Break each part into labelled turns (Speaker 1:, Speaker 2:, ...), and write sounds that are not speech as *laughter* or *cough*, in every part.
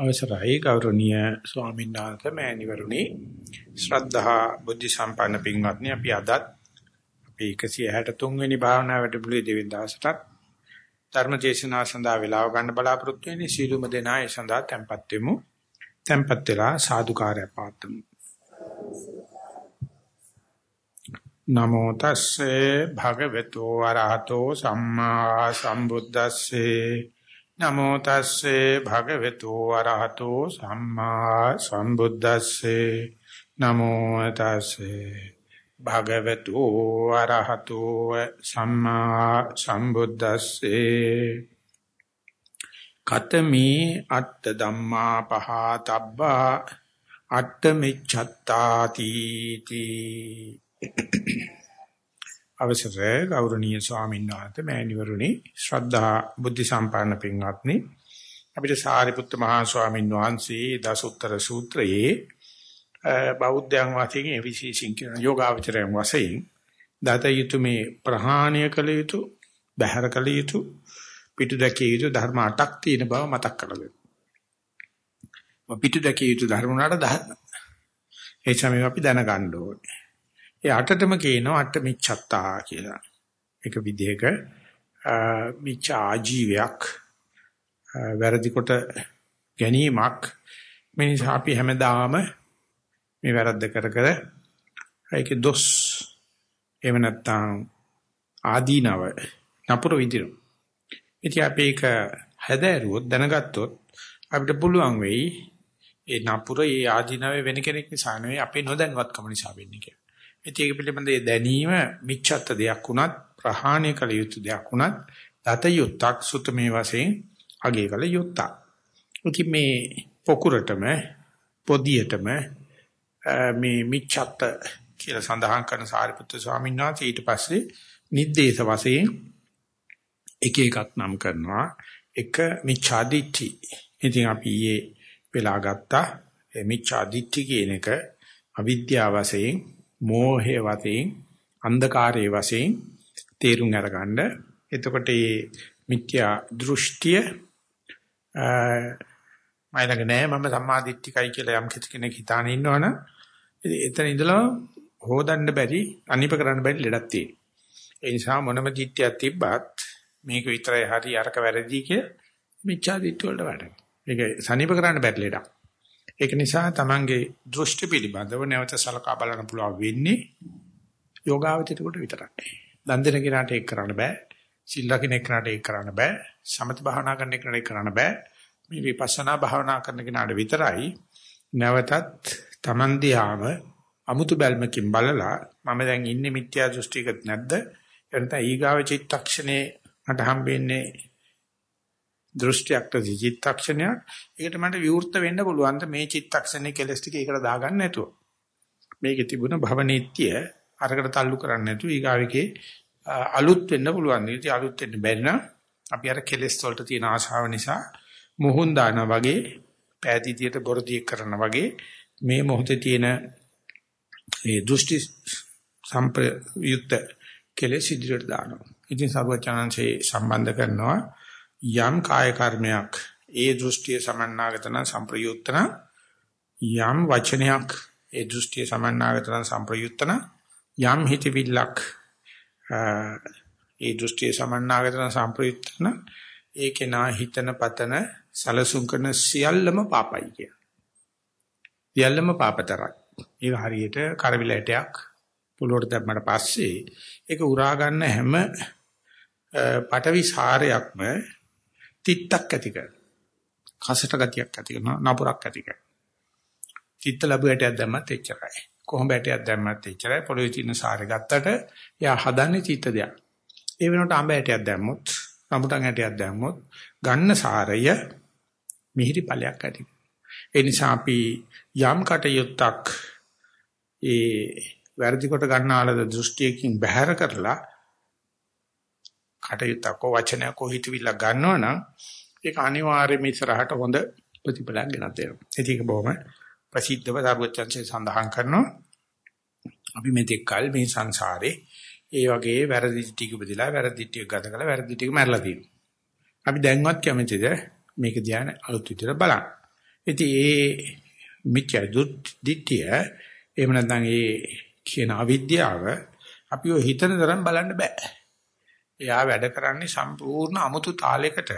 Speaker 1: අවසරයි ගෞරවනීය ස්වාමීන් වහන්සේ මෑණිවරුනි. ශ්‍රද්ධා බුද්ධ සම්පන්න පින්වත්නි අපි අදත් අපි 163 වෙනි භාවනා වැඩමුළුවේ දෙවෙනි දවසට ධර්ම දේශනාව සඳහා වේලාව ගන්න බලාපොරොත්තු වෙන්නේ. සීලුම දෙනා ඒ සඳහා tempත් වෙමු. tempත් වෙලා සාදුකාරය පාත්තුමු නමෝ තස්සේ භගවතු වරහතෝ සම්මා සම්බුද්දස්සේ නමෝ තස්සේ භගවතු වරහතෝ සම්මා සම්බුද්දස්සේ. නමෝ තස්සේ භගවතු වරහතෝ සම්මා සම්බුද්දස්සේ. කතමේ අත්ත ධම්මා පහතබ්බා අත්ත මිච්ඡත්තාති තී. අවසරයි ගෞරවනීය ස්වාමීන් වහන්සේ මෑණිවරුනි ශ්‍රද්ධා බුද්ධ සම්පන්න පින්වත්නි අපිට සාරිපුත්ත මහා ස්වාමීන් වහන්සේ දසුත්තර සූත්‍රයේ බෞද්ධයන් වශයෙන් විශේෂින් කියන යෝගාවචරයන් වශයෙන් දත යුතු මේ ප්‍රහාණය කළ යුතු බහැර කළ යුතු පිටු දැකිය යුතු ධර්ම 8ක් තියෙන බව මතක් කරගන්න. පිටු දැකිය යුතු ධර්ම වලට ධර්ම. ඒ තමයි අපි දැනගන්න ඕනේ. ඒ අටටම කියනවා අට මිච්ඡත්තා කියලා. එක විදිහක මිච්ඡා ආජීවයක් වැරදි කොට ගැනීමක් මේ නිසා අපි හැමදාම මේ වැරද්ද කර කර ඒකේ දොස් එහෙම නැත්නම් ආදීනව නපුර විදිනු. ඉතින් අපි ඒක හැදෑරුවොත් දැනගත්තොත් අපිට පුළුවන් වෙයි ඒ නපුර ඒ ආදීනව වෙන කෙනෙක් නිසා නෙවෙයි අපේ නොදැනුවත්කම නිසා වෙන්නේ කියලා. ඉතින් ඒක පිළිබඳ දැනීම මිච්ඡත් දෙයක් වුණත් ප්‍රහාණය කළ යුතු දෙයක් වුණත් දත යුත්තක් සුතමේ වශයෙන් අගය කළ යුත්තක්. ඉතින් මේ පොකුරටම පොදියටම මේ මිච්ඡත් කියලා සඳහන් කරන සාරිපුත්‍ර ස්වාමීන් වහන්සේ ඊට පස්සේ නිද්දේශ වශයෙන් එක එකක් නම් කරනවා එක මිච්ඡාදිට්ඨි. ඉතින් අපි ඊයේ වෙලා ගත්තා මේ මිච්ඡාදිට්ඨි කියන එක අවිද්‍යාව වශයෙන් මෝහය වශයෙන් අන්ධකාරයේ වශයෙන් තේරුම් අරගන්න. එතකොට මේ මිත්‍යා දෘෂ්ටිය මයිලඟ නෑ මම සම්මාදිට්ඨිකයි කියලා යම් කෙනෙක් හිතාන ඉන්නවනම් එතන ඉඳලා හොදන්න බැරි අනිප කරන්න බැරි ලඩක් තියෙනවා. ඒ නිසා මොනම දිට්ඨියක් තිබ්බත් මේක විතරයි හරි අරක වැරදි කිය මිච්ඡා දිට්ඨිය වලට වැටෙනවා. ඒක සනීප කරන්න බැරි ලඩක්. ඒක නිසා තමන්ගේ දෘෂ්ටි පිළිබඳව නැවත සලකා බලන්න පුළුවන් වෙන්නේ යෝගාවචිතකට විතරයි. දන් දෙන කෙනාට ඒක කරන්න බෑ. සිල් ලකින කෙනාට ඒක කරන්න බෑ. සමත භාවනා කරන කෙනාට ඒක කරන්න බෑ. මේ විපස්සනා භාවනා කරන කෙනාට විතරයි නැවතත් තමන් දිහාම අමුතු බැල්මකින් බලලා මම දැන් ඉන්නේ මිත්‍යා දෘෂ්ටියකට නැද්ද? එතන ඊගාව චිත්තක්ෂණේ මට හම්බෙන්නේ දෘෂ්ටියක්ද චිත්තක්ෂණයක් ඒකට මට විවෘත වෙන්න පුළුවන් මේ චිත්තක්ෂණේ කෙලස් ටික ඒකට දාගන්න නැතුව? මේකේ තිබුණ භවනීත්‍ය අරකට තල්ලු කරන්නේ නැතුව ඊගාවිකේ අලුත් වෙන්න පුළුවන්. ඉතින් අලුත් වෙන්න බැරි නම් අපි අර කෙලස් වලට තියෙන ආශාව නිසා මොහොන් දානවා වගේ පෑදීතියට බොරදිය කරනවා වගේ මේ මොහොතේ තියෙන ඒ දෘෂ්ටි සම්ප්‍රයුක්ත කෙලෙස් ඉදිරියට දානවා. ඉතින් සර්වචනංශේ සම්බන්ධ කරනවා යම් කාය කර්මයක් ඒ දෘෂ්ටිය සමන්නාගතන සම්ප්‍රයුක්තන යම් වචනයක් ඒ දෘෂ්ටිය සමන්නාගතන සම්ප්‍රයුක්තන යම් හිතවිල්ලක් ඒ දෘෂ්ටිය සමන්නාගතන සම්ප්‍රයුක්තන ඒකේ නා හිතන පතන සලසුන් කරන සියල්ලම පාපයි කිය. සියල්ලම පාපතරයි. ඒක හරියට කරවිලටයක් පොළොවට දැම්මට පස්සේ ඒක උරා ගන්න හැම පටවි සාරයක්ම තිත්තක් ඇති කරනවා. කසට ගතියක් ඇති කරනවා නපුරක් ඇති කරනවා. තිත්ත ලැබු ඇටයක් දැම්මත් එච්චරයි. කොහොඹ ඇටයක් දැම්මත් එච්චරයි. පොළොවේ තියෙන සාරය ගත්තට එයා හදන්නේ තිත්ත දෙයක්. ඒ වෙනකොට අඹ ඇටයක් දැම්මොත්, රඹුටන් ඇටයක් දැම්මොත් ගන්න සාරය මිහිරි ඵලයක් ඇති. ඒ නිසා අපි යම් කටයුත්තක් ඒ වැරදි කොට ගන්නාලද දෘෂ්ටියකින් බැහැර කරලා කටයුත්තක් වචනයක් හිතවිල්ල ගන්නවනම් ඒක අනිවාර්යයෙන්ම ඉස්සරහට හොඳ ප්‍රතිඵලයක් ගෙනත් දෙනවා. ඒක බොහොම ප්‍රසිද්ධව සර්වචන්සේ සඳහන් කරනවා. අපි මෙතෙක් කල මේ සංසාරේ ඒ වගේ වැරදි ටික බෙදලා වැරදි ටික ගත කළා වැරදි ටික මැරලා තියෙනවා. අපි දැන්වත් කැමතිද මේක ධ්‍යාන අලුත් විදිහට බලන්න. ඉතින් ඒ මිත්‍යා දිට්ඨිය එහෙම නැත්නම් ඒ කියන අවිද්‍යාව අපිව හිතන තරම් බලන්න බෑ. එයා වැඩ කරන්නේ සම්පූර්ණ අමුතු තාලයකට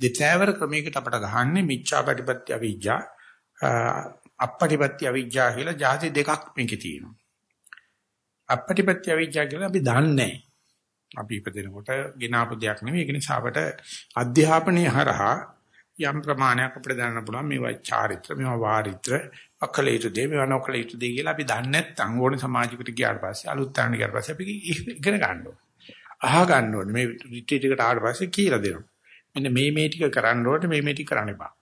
Speaker 1: දෙතෑවර ක්‍රමයකට අපට ගහන්නේ මිච්ඡා ප්‍රතිපත්‍ය අවිජ්ජා අපපටිපත්‍ය අවිජ්ජා කියලා જાති දෙකක් මේකේ තියෙනවා. අපපටිපත්‍ය අවිජ්ජා කියලා අපි දන්නේ අපි ඉපදෙනකොට ගිනාපු දෙයක් නෙවෙයි. ඒක නිසා අපට අධ්‍යාපනයේ හරහා යම් ප්‍රමාණයක් අපිට දැනන්න පුළුවන් මේවා චාරිත්‍ර මේවා වාරිත්‍ර අකලීතු දේ මේවා නොකලීතු දේ කියලා අපි දන්නේ නැත්නම් ඕනේ සමාජිකට ගියාට පස්සේ අලුත් තරණ ගියාට පස්සේ අපි ඉගෙන ගන්න ඕනේ. අහ ගන්න ඕනේ මේ රිට්‍රීට් එකට ආවට පස්සේ කියලා දෙනවා. මෙන්න මේ මේ ටික කරන්න ඕනේ මේ මේ ටික කරන්න එපා.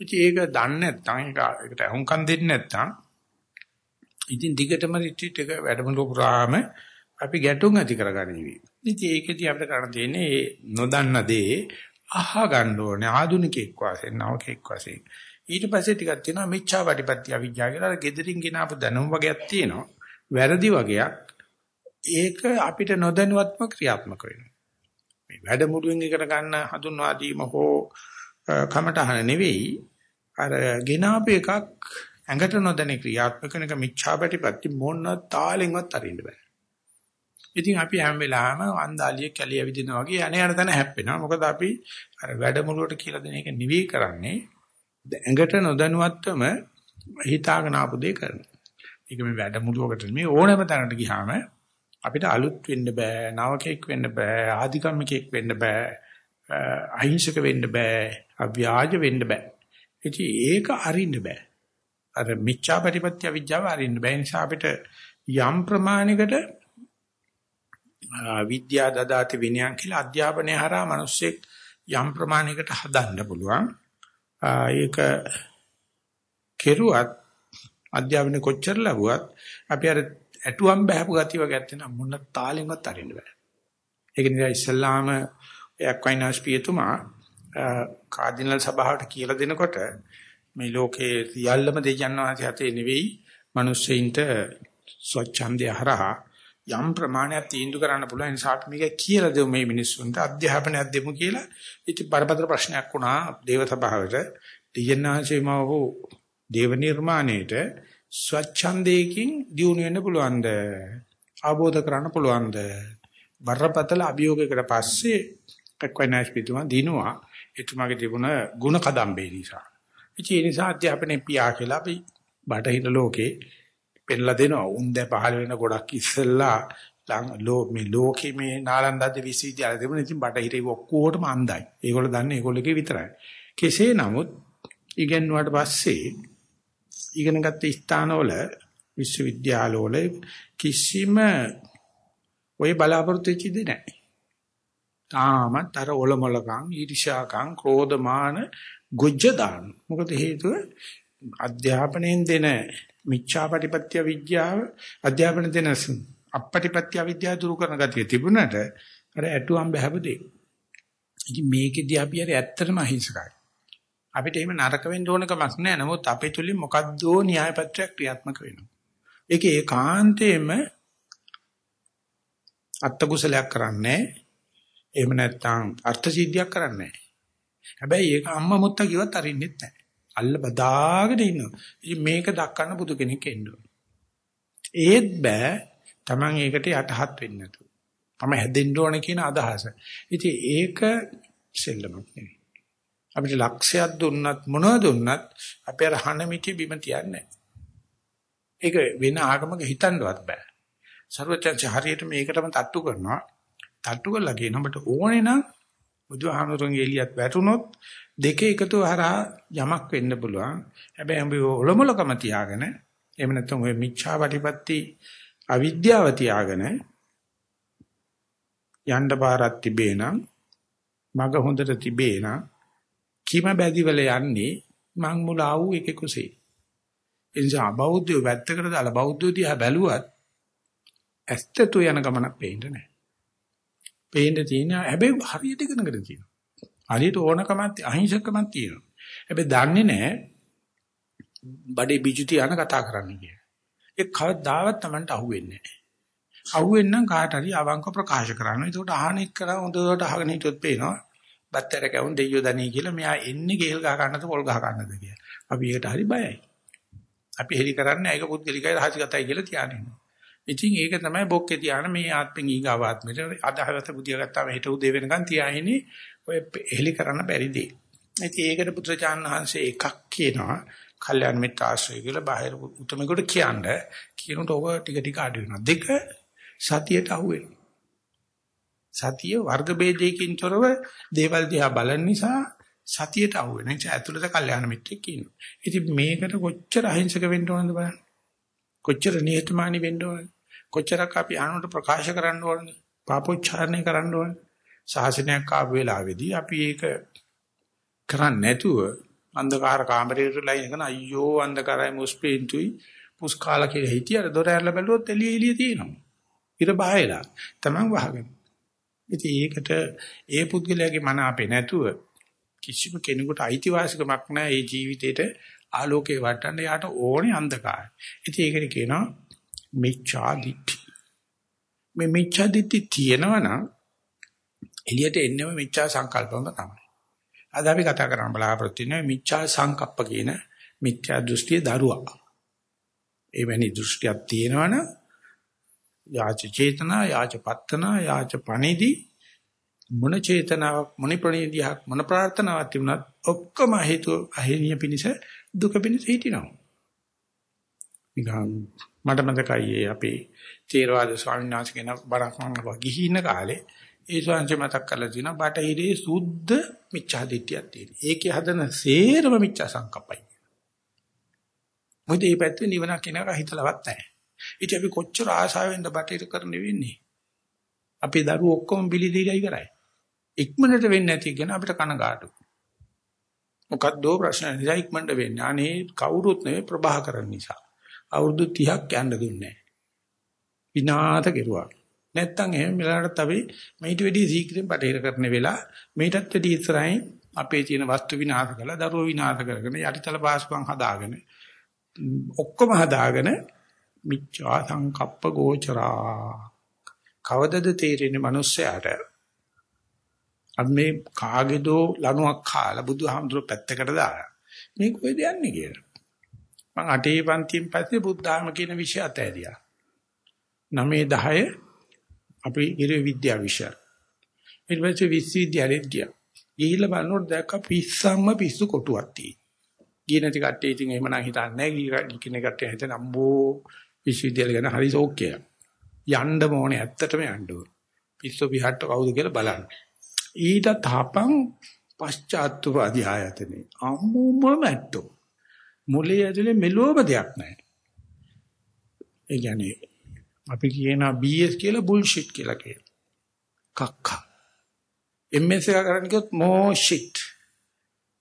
Speaker 1: ඉතින් ඒක දන්නේ නැත්නම් ඒක ඒකට අහුම්කම් දෙන්නේ නැත්නම් ඉතින් දිගටම රිට්‍රීට් එක වැඩමුළු පුරාම අපි ගැටුම් ඇති කරගනිවි. ඉතින් ඒකෙදී අපිට කරන්න තියෙන්නේ නොදන්න දේ අහ ගන්න ඕනේ ආදුනිකෙක් වශයෙන් නවකෙක් වශයෙන්. ඊට පස්සේ ටිකක් තියෙනවා මිච්ඡා වටිපත්‍ය අවිජ්ජා කියලා අර gedirin ගෙනාපු දැනුම වගේක් තියෙනවා. වැරදි වගේක්. ඒක අපිට නොදැනුවත්ම ක්‍රියාත්මක වෙනවා. මේ වැඩමුළුවෙන් එකට ගන්න හඳුන්වා දීම හෝ කමටහන නෙවෙයි අර ගෙනාපු එකක් ඇඟට නොදැන ක්‍රියාත්මක වෙනක මිච්ඡාපටිපත්ති මොන තාලෙන්වත් අරින්න බෑ. ඉතින් අපි හැම වෙලාවෙම අන්දාලිය කැලිය විදිනා වගේ අනේ යන තැන හැප්පෙනවා. මොකද අපි අර වැඩමුළුවට කියලා දෙන එක නිවි කරන්නේ ඇඟට නොදැනුවත්වම හිතාගෙන ආපු දේ කරනවා. ඒක මේ වැඩමුළුවකට නෙමෙයි ඕනෑම තැනකට ගියාම අපිට අලුත් වෙන්න බෑ, නවකෙක් වෙන්න බෑ, ආධිකම්මිකෙක් වෙන්න බෑ, අහිංසක වෙන්න බෑ, අව්‍යාජ වෙන්න බෑ. ඉතින් ඒක අරින්න බෑ. අර මිච්ඡා ප්‍රතිපත්‍ය අවිජ්ජාව අරින්න බෑ. නිසා අපිට යම් ප්‍රමාණයකට විද්‍යා දදාති විනයන් කියලා අධ්‍යාපනය හරහා මිනිස්සෙක් යම් ප්‍රමාණයකට හදන්න පුළුවන්. ඒක කෙරුවත් අධ්‍යාපනය කොච්චර ලැබුවත් අපි අර ඇටුවම් බහපු ගතිය වගේ නැත්නම් මොන තාලෙන්වත් අරින්න බෑ. ඒක නිසා ඉස්සල්ලාම එක්වයිනස් පියතුමා කාඩිනල් සභාවට කියලා දෙනකොට මේ ලෝකේ සියල්ලම දෙයයන් වහන්සේ හතේ නෙවෙයි මිනිස්සෙයින්ට ස්වච්ඡන්දය හරහා යම් ප්‍රමාණයක් තීන්දුව කරන්න පුළුවන්. නිසා අපි මේක කියලා දෙමු මේ මිනිස්සුන්ට අධ්‍යාපනයක් දෙමු කියලා. ඉතින් බරපතල ප්‍රශ්නයක් වුණා දේව සභාවට දෙයන්නාංශේම වූ දේව නිර්මාණයට ස්වච්ඡන්දයකින් දියුණු වෙන්න පුළුවන්ද? ආબોධ කරන්න පුළුවන්ද? බරපතල අභියෝගයකට පස්සේ එක්වයිනස් පිටුම දිනුවා එතුමාගේ තිබුණ ಗುಣ කදම්බේ නිසා. ඒ නිසා අධ්‍යාපනයේ පියා කියලා අපි බටහිර ලෝකේ පෙන්ලා දෙනවා. උන් දැ පහළ වෙන ගොඩක් ඉස්සෙල්ලා ලෝ මේ ලෝකේ මේ නාලන්දාද විශ්වවිද්‍යාල තිබුණ ඉතින් බටහිරේ ඔක්කොටම අන්දයි. ඒගොල්ලෝ දන්නේ ඒගොල්ලෝගේ විතරයි. කෙසේ නමුත් ඉගෙනුවාට පස්සේ ඉගෙන ගත්ත ස්ථානවල විශ්වවිද්‍යාලවල කිසිම ඔය බලාපොරොත්තු වෙච්ච දෙයක් නැහැ. තාමත් අර ඔලොමලකම්, ඊර්ෂ්‍යාකම්, ක්‍රෝධමාන ගොජ්ජ දාන. මොකද හේතුව අධ්‍යාපනයෙන් දෙන මිච්ඡාපටිපත්‍ය විද්‍යාව අධ්‍යාපන දෙන අපපටිපත්‍ය විද්‍යාව දුරු කරන ගතිය තිබුණට අර ඇටුවම් බහැපදේ. ඉතින් මේකෙදී අපි හරි ඇත්තටම අහිංසකයි. අපිට එහෙම නරක වෙන්න ඕන කමක් නැහැ. නමුත් අපේ තුලින් මොකද්දෝ න්‍යාය පත්‍රයක් ක්‍රියාත්මක වෙනවා. ඒක ඒකාන්තයෙන්ම අත්කුසලයක් කරන්නේ එහෙම නැත්නම් අර්ථ සිද්ධියක් කරන්නේ හැබැයි ඒක අම්මා මුත්තා කිව්වත් අරින්නෙත් නැහැ. අල්ල බදාගෙන ඉන්නවා. ඉතින් මේක දක්වන්න බුදු කෙනෙක් එන්න ඒත් බෑ Taman ඒකට යටහත් වෙන්න නැතු. තම හැදෙන්න ඕන කියන අදහස. ඉතින් ඒක සෙල්ලමක් නෙවෙයි. අපිට ලක්ෂයක් දුන්නත් මොනවද දුන්නත් අපි අර හන මිටි බිම තියන්නේ ඒක වෙන ආගමක හිතන්නවත් බෑ. සර්වචන්ස හරියට මේකටම තට්ටු කරනවා. තට්ටු කරලා කියන ඔබට ඕනේ නම් බුදුහාමතුන්ගේ එළියත් වැටුනොත් දෙක එකතු හරහා යමක් වෙන්න පුළුවන්. හැබැයි අපි ඔලොමලකම තියාගෙන එහෙම නැත්නම් ඔය මිච්ඡා වටිපත්ති අවිද්‍යාව තියාගෙන යන්න පාරක් තිබේ නම් මග හොඳට තිබේ නම් කිම බැදිවල යන්නේ මං මුල ආවු එක කුසේ. එනිසා බෞද්ධයෝ වැත්තකට දාලා බෞද්ධයෝ දිහා බැලුවත් ඇත්තතු යන ගමනක් පේන්නේ නැහැ. පේන්න තියෙන හැබැයි හරියට ඉගෙනගෙන තියෙනවා. හරියට ඕනකමක් අහිංසකමක් තියෙනවා. හැබැයි දන්නේ නැහැ බඩේ බිජු තියන කතා කරන්න කියලා. ඒ කවදාවත් Tamanට අහුවෙන්නේ නැහැ. අහුවෙන්නම් කාට හරි අවංක ප්‍රකාශ කරනවා. ඒකට අහන එක කරා හොඳට අහගෙන හිටියොත් පේනවා. බත්තර කැවුන් දෙයියෝ දණී කියලා මෙයා එන්නේ ගෙල් ගහ ගන්නද පොල් ගහ ගන්නද කියලා. අපි ඒකට හරි බයයි. අපි හෙලි කරන්නේ ඒක පුද්ගලිකයි රහසිගතයි කියලා තියාගෙන ඉන්නවා. ඉතින් ඒක තමයි බොක්කේ තියාන මේ ආත්මෙන් ඊගාව ආත්මෙට අදහවත බුදියා ගත්තාම හිත උදේ වෙනකන් තියාහිනේ ඔය හෙලි කරන්න බැරි දෙයක්. ඉතින් ඒකට පුත්‍රචාන් වහන්සේ එකක් කියනවා කල්යාණ මිත්‍ර ආශ්‍රය කියලා බාහිර උතුමෙකුට කියන්නේ කියනකොට ඔබ ටික ටික අඩු වෙනවා. දෙක සතියට අහු වෙනවා. සතිය වර්ග ભેදයකින් තොරව දේවල් දිහා බලන නිසා සතියට අහු වෙන නිසා ඇතුළත කල්යාණ මිත්‍රෙක් ඉන්නවා. ඉතින් මේකට කොච්චර අහිංසක වෙන්න ඕනද බලන්න. කොච්චර නිහතමානී වෙන්න ඕනද? කොච්චරක් අපි අනුන්ට ප්‍රකාශ කරන්න ඕනද? පාපෝච්චාරණය කරන්න ඕනද? ශාසනයක් ආපු වෙලාවේදී අපි ඒක කරන්නේ නැතුව අන්ධකාර කාමරේටලා ඉනකන අයියෝ අන්ධකාරයි මුස්පීන්තුයි පුස්කාලා කියලා හිටියර දොර ඇරලා බැලුවොත් එළිය එළිය තියෙනවා. ඉර බහයලා තමන් වහගෙන. ඉතින් ඒකට ඒ පුද්ගලයාගේ මන අපේ නැතුව කිසිම කෙනෙකුට අයිතිවාසිකමක් නැහැ මේ ජීවිතේට ආලෝකේ වටන්න යාට ඕනේ අන්ධකාරය. ඉතින් ඒකට කියනවා මිච්ඡා දිට්ඨි. මේ මිච්ඡා දිට්ඨි තියෙනවනම් එළියට එන්නම මිච්ඡා සංකල්පම තමයි. අද අපි කතා කරන්න බලාපොරොත්තු වෙන්නේ මිච්ඡා සංකප්ප කියන මිත්‍යා දෘෂ්ටියේ දරුවා. එවැනි දෘෂ්ටියක් තියෙනවනම් යාච චේතනා යාච පත්තනා යාච පණිදි මොන චේතනාවක් මොන ප්‍රණීතියක් මොන ප්‍රාර්ථනාවක් තිබුණත් ඔක්කොම හේතු අහිරිය පිනිස දුක පිනිස හිටිනවා. නිකන් මට මතකයි අපේ තේරවාද ස්වාමීන් වහන්සේ කෙන බණක් මම ගිහින කාලේ ඒ ස්වාමීන් මතක් කරලා තිනවා බටහිරේ සුද්ධ මිච්ඡා දිට්ඨියක් තියෙන. ඒකේ හදන සේරම මිච්ඡා සංකප්පයි. මොකද මේ පැත්තේ නිවනක් කෙනෙක් හිතලවත් නැහැ. ඉතින් අපි කොච්චර ආශාවෙන්ද බටහිර කරන්න වෙන්නේ. අපේ දරුවෝ ඔක්කොම බිලි දීලා ඉවරයි. ඉක්මනට වෙන්නේ නැති කියන අපිට කනගාටු. මොකද්දෝ ප්‍රශ්න නිසා ඉක්මනට වෙන්නේ. අනේ කවුරුත් නෙවෙයි ප්‍රභාකරන් නිසා. අවුරුදු 30ක් යන්න දුන්නේ නැහැ. විනාත කෙරුවා. නැත්තම් එහෙම මෙලකට අපි මේට වැඩි සීක්‍රෙන් බටහිර කරන වෙලා මේටත් වැඩි ඉස්සරහින් අපේ තියෙන වස්තු විනාශ කරලා දරුවෝ විනාශ කරගෙන යටිතල පාසුකම් හදාගෙන ඔක්කොම හදාගෙන මිච්ඡා සංකප්ප ගෝචරා කවදද තේරෙන්නේ මිනිස්සයාට? අපි මේ කාගේදෝ ලණුවක් කාලා බුදුහාමුදුර පැත්තකට දාලා. මේ කොහෙද යන්නේ කියලා. මම අටේ පන්තියෙන් පස්සේ බුද්ධාම කියන විෂය අතහැරියා 9 10 අපි ඉරේ විද්‍යා විෂය. ඊට පස්සේ විශ්වවිද්‍යාලෙට ගියා. ගිහිල්ලා බලනකොට දැක්ක පිස්සම්ම පිස්සු කොටුවක් තියෙනවා. ගිය නැති කට්ටිය ඉතින් එහෙම නම් හිතන්නේ නැහැ. ගිය කෙනෙක් කට්ටිය හිතන අම්බෝ විශ්වවිද්‍යාල ගැන හරි ශෝක්‍යය. යන්න ඕනේ ඇත්තටම යන්න ඕනේ. පිස්සු පිහට්ට කවුද කියලා බලන්න. ඊට තහපන් පශ්චාත්තුපාදී ආයතනේ. අම්මෝම මැට්ටෝ. මුලේ ඇතුලේ මෙලොව දෙයක් නැහැ. ඒ කියන්නේ අපි කියනවා BS කියලා බුල්ෂිට් කියලා කියනවා. කක්කා. MS එක කරන්නේ කිව්වොත් මෝ ෂිට්.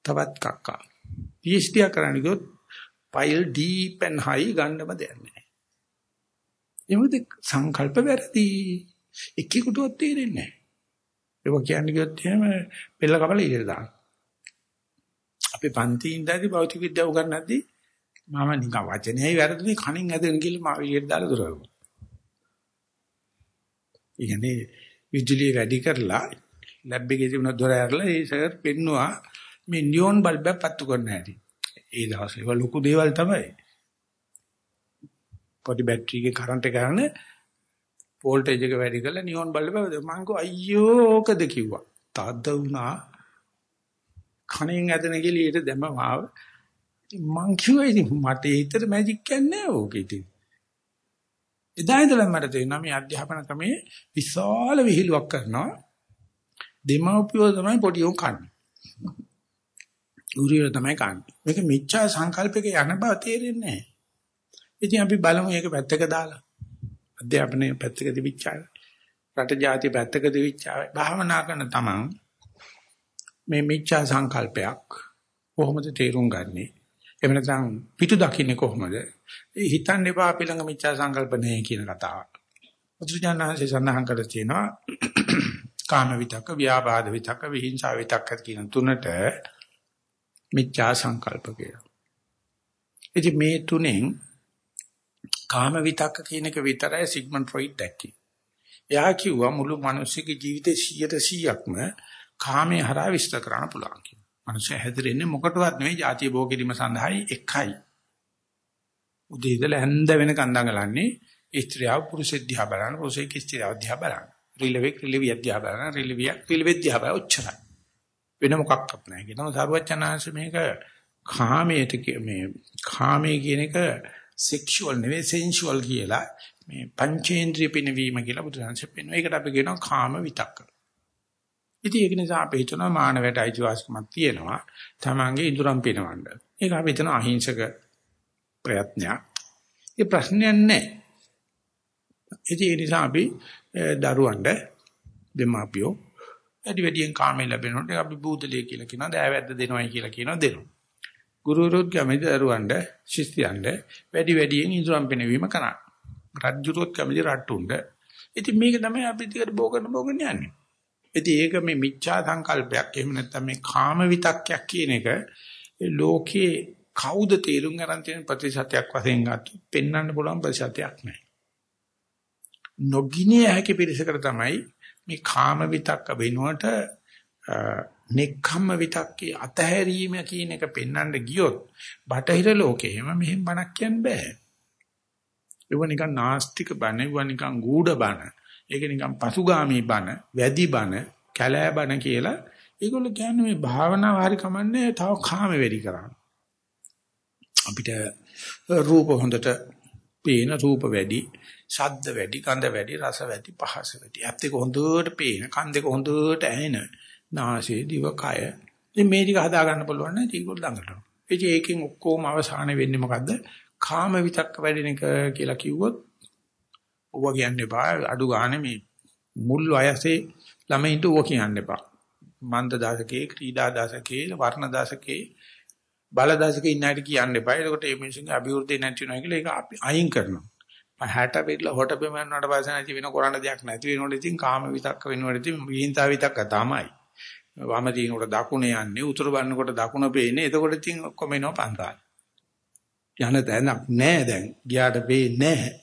Speaker 1: තවත් කක්කා. PhD එක කරන්න ගියොත් file deep and high ගන්නම දෙයක් නැහැ. ඒ මොකද සංකල්ප වැරදි. එකෙකුටවත් තේරෙන්නේ නැහැ. ඒක කියන්නේ කිව්වොත් එහෙම පෙළ කපලා ඉගෙන දාන්න. අපි පන්ති ඉඳදී භෞතික විද්‍යාව උගන්වද්දී මම නිකන් වචනයයි වැරදුනේ කණින් ඇදගෙන ගිහලා මාව ඉගෙන දාලා දුරවනවා. ඉන්නේ විදුලිය වැඩි කරලා ලැබ් එකේ තිබුණ දොර ඇරලා ඒ සර් පෙන්නවා මේ නියොන් බල්බයක් පත්තු කරන්න හැටි. ඒ දවස්වල ඒවා ලොකු දේවල් තමයි. පොඩි බැටරි එකේ කරන්ට් එක ගන්න වෝල්ටේජ් එක වැඩි කරලා නියොන් බල්බ මම කිව්වා අයියෝ ඕකද කිව්වා. තද වුණා. කණෙන් ඇදෙන ගිලියට දැම්මම ආව. මං කිව්වා ඉතින් මට හිතට මැජික් කියන්නේ ඕක ඉතින්. එදා ඉඳලා මට තේරෙනවා මේ අධ්‍යාපන ක්‍රමයේ විශාල විහිළුවක් කරනවා. දෙමව්පියෝ තමයි පොඩි උන් කන්නේ. උරියර තමයි කන්නේ. මේක මිච්ඡා සංකල්පයක යන බව තේරෙන්නේ නැහැ. ඉතින් අපි බලමු මේක පැත්තක දාලා. අධ්‍යාපනයේ පැත්තක දිවිච්චාය. රට ජාතිය පැත්තක දිවිච්චාය. භාවනා කරන තමන් මේ මිච්ඡා සංකල්පයක් කොහොමද තේරුම් ගන්නේ? එහෙම නැත්නම් පිටු දකින්නේ කොහොමද? ඒ හිතන්න එපා අපි ළඟ මිච්ඡා සංකල්ප නැහැ කියන කතාව. මුද්‍රජානහන්සේ සඳහන් කරලා තියෙනවා *clears throat* කාම විතක්ක, ව්‍යාපාද විතක්ක, විහිංසා විතක්ක කියන තුනට මිච්ඡා සංකල්ප කියලා. ඉතින් මේ තුනෙන් කාම විතක්ක කියන එක විතරයි සිග්මන්ඩ් ෆ්‍රොයිඩ් දැක්කේ. එයා කිව්වා මුළු මිනිස්සුගේ ජීවිතේ 100%ක්ම කාමයේ හරහා විශ්ල කරන්න පුළුවන් කියලා. මනුෂ්‍ය හැදිරෙන්නේ මොකටවත් නෙවෙයි ಜಾතිය භෝග කිරීම සඳහායි එකයි. උදේ ඉඳලා හැන්ද වෙනකන් දඟලන්නේ ස්ත්‍රියව පුරුෂය දිහා බලන පුරුෂයෙක් ස්ත්‍රියව දිහා බලන. රිලෙවෙක් රිලෙවිය දිහා බලන රිලෙවියක් රිලෙවෙක් දිහා බලන ඔච්චරයි. වෙන මොකක්වත් නැහැ. කියනවා සරුවචනාංශ මේක කාමයට මේ කාමයේ කියන එක සෙක්ෂුවල් නෙවෙයි සෙන්ෂුවල් කියලා මේ පංචේන්ද්‍රිය පිනවීම කියලා බුදුරජාණන් පෙන්වනවා. ඒකට අපි කියනවා කාම විතක්ක. ඉතින් ඒක නිසා අපි හිතනවා මානවයට අයිතිවාසිකමක් තියෙනවා. තමන්ගේ ඉදurang පිනවන්න. ඒක අපි හිතන අහිංසක ප්‍රයත්නයක්. ඒ ප්‍රශ්නයක් නැහැ. ඉතින් ඒ නිසා අපි දරුවන්ට දෙමාපියෝ වැඩි වැඩියෙන් කාමයේ ලැබෙනකොට අපි බූදලිය කියලා කියනවා දෑවැද්ද දෙනවයි කියලා කියනවා දෙනවා. ගුරුවරුත් කැමති දරුවන්ට ශිෂ්‍යයන්ට වැඩි වැඩියෙන් ඉදurang පිනවීම කරා. රජ්ජුරුවත් කැමති රට්ටුන්ට. ඉතින් මේක තමයි අපි ටිකට බෝකන බෝකන යන්නේ. ඉතින් ඒක මේ මිච්ඡා සංකල්පයක් එහෙම නැත්නම් මේ කාම විතක්යක් කියන එක ලෝකේ කවුද තේරුම් ගන්න තියෙන ප්‍රතිශතයක් වශයෙන් ගත්තොත් පෙන්වන්න පුළුවන් ප්‍රතිශතයක් නැහැ. නොගිනිය හැකි පිරිසකට තමයි මේ කාම විතක්ක වෙනුවට නෙක්ඛම්ම විතක්කේ අතහැරීම කියන එක පෙන්වන්න ගියොත් බටහිර ලෝකෙම මෙහෙම බණක් කියන්න බෑ. ඒව නිකන් නාස්තික බණ, ඒව නිකන් ගූඪ බණ. ඒක නිකන් පසුගාමී බණ, වැදි බණ, කැලෑ බණ කියලා ඒගොල්ලෝ කියන්නේ මේ භාවනාව හරි කමන්නේ තව කාම වෙරි කරන්න. අපිට රූප හොඳට පේන රූප වැඩි, ශබ්ද වැඩි, ගන්ධ වැඩි, රස වැඩි, පහස වැඩි. ඇත්ත එක හොඳට පේන, කන් දෙක හොඳට ඇහෙන, නාසය, දිව, කය. ඉතින් මේ ටික හදා ගන්න පුළුවන් නම් ඒගොල්ලෝ ළඟට. ඉතින් ඒකෙන් ඔක්කොම අවසාන වෙන්නේ මොකද්ද? කාම විතක්ක වැඩෙන එක කියලා කිව්වොත් ඔව කියන්න එපා. අඩු ගානේ මේ මුල් වයසේ ළමයින්ට ඔව කියන්න එපා. මන්ද දාසකේ, ක්‍රීඩා දාසකේ, වර්ණ දාසකේ, බල දාසකේ ඉන්න අයට කියන්න එපා. එතකොට මේ මිනිස්සුන්ගේ අභිවෘද්ධිය නැති වෙනවා කියලා ඒක අපි අයින් කරනවා. 60 පිටලා හොට බෙමන්නට පස්සේ නැති වෙන කරන්න දෙයක් නැති වෙනකොට ඉතින් කාම විතක්ක වෙනකොට ඉතින් විහිංසා විතක්ක තමයි. වම දිනකොට දකුණ යන්නේ, උතුරු බannකොට දකුණ පේන්නේ. එතකොට ඉතින් ඔක්කොම එනවා පන්තාල. යන තැනක් නැහැ දැන්. ගියාට පේන්නේ නැහැ.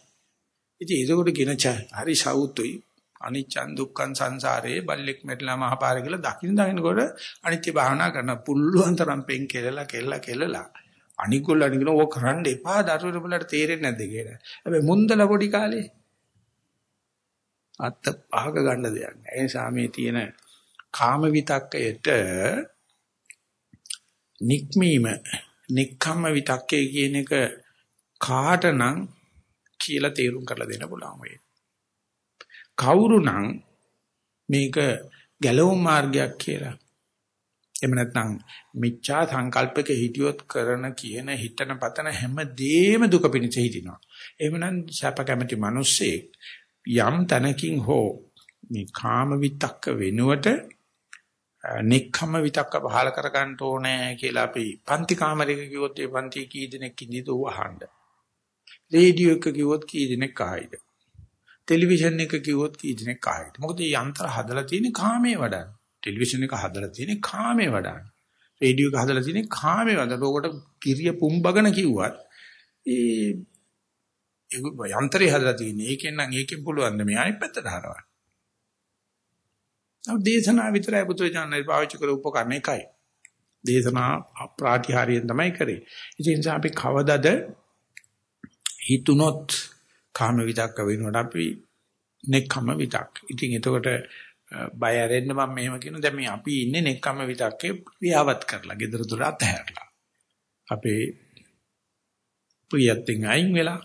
Speaker 1: ඉතින් ඒකෝට කියන ච හරි සවුතුයි අනිච්චන් දුක්ඛන් සංසාරේ බල්ලෙක් මෙట్లా මහපාර කියලා දකින්න දකින්නකොට අනිත්‍ය භාවනා කරන පුල්ලුවන් තරම් පෙන් කෙලලා කෙලලා කෙලලා අනිකුල් අනිකුල ඕක කරන්න එපා දරුවෝ බලට තේරෙන්නේ නැද්ද කියලා. හැබැයි මුන්දල පොඩි කාලේ අත්ත පහක ගන්න දෙයක් නෑ. ඒ නිසා මේ තියෙන කාම විතක්කයට නික්මීම, නික්කම්ම විතක්කේ කියන එක කාටනම් කියලා තේරුම් කරලා දෙන්න පුළුවන් වෙයි. කවුරු නම් මේක ගැලවුම් මාර්ගයක් කියලා. එහෙම නැත්නම් මිච්ඡා සංකල්පක හිටියොත් කරන කියන හිතන පතන හැම දෙෙම දුක පිණිස හිටිනවා. එහෙමනම් සැප කැමැති මිනිස්සෙක් යම් තැනකින් හෝ මේ කාම විතක්ක වෙනුවට නික්කම විතක්ක පහල කර ගන්න ඕනේ කියලා අපි පන්ති කාමරයක කිව්වොත් ඒ පන්ති කී දෙනෙක් ඉඳීද ඌ අහන්න. රේඩියෝ එක කිව්වොත් කී දෙනෙක් අහයිද? ටෙලිවිෂන් එක කිව්වොත් කී දෙනෙක් අහයිද? මොකද මේ යන්ත්‍ර හදලා තියෙන්නේ කාමයේ වඩා. ටෙලිවිෂන් එක හදලා තියෙන්නේ කාමයේ වඩා. රේඩියෝ එක හදලා තියෙන්නේ කාමයේ වඩා. ලෝකට කිරිය පුම්බගෙන කිව්වත් ඒ යන්ත්‍රය හදලා තියෙන්නේ. ඒකෙන් නම් ඒකෙන් පුළුවන් මේ අනිත් පැත්තට හරවන්න. නමුත් දේශනා විතරයි පුදුජානයි පාවිච්චි කර උපකරණ එකයි. දේශනා අප්‍රාතිහාරයෙන් තමයි කරේ. ඒ නිසා අපි කවදද හිතුනොත් කාම විතක්ක වෙනකොට අපි නෙක්ඛම විතක්. ඉතින් එතකොට බය ඇරෙන්න මම මෙහෙම කියනවා දැන් මේ අපි ඉන්නේ නෙක්ඛම විතක්කේ ව්‍යාවත් කරලා gedara dura අතහැරලා. අපේ ප්‍රියත්ෙන් අයින් වෙලා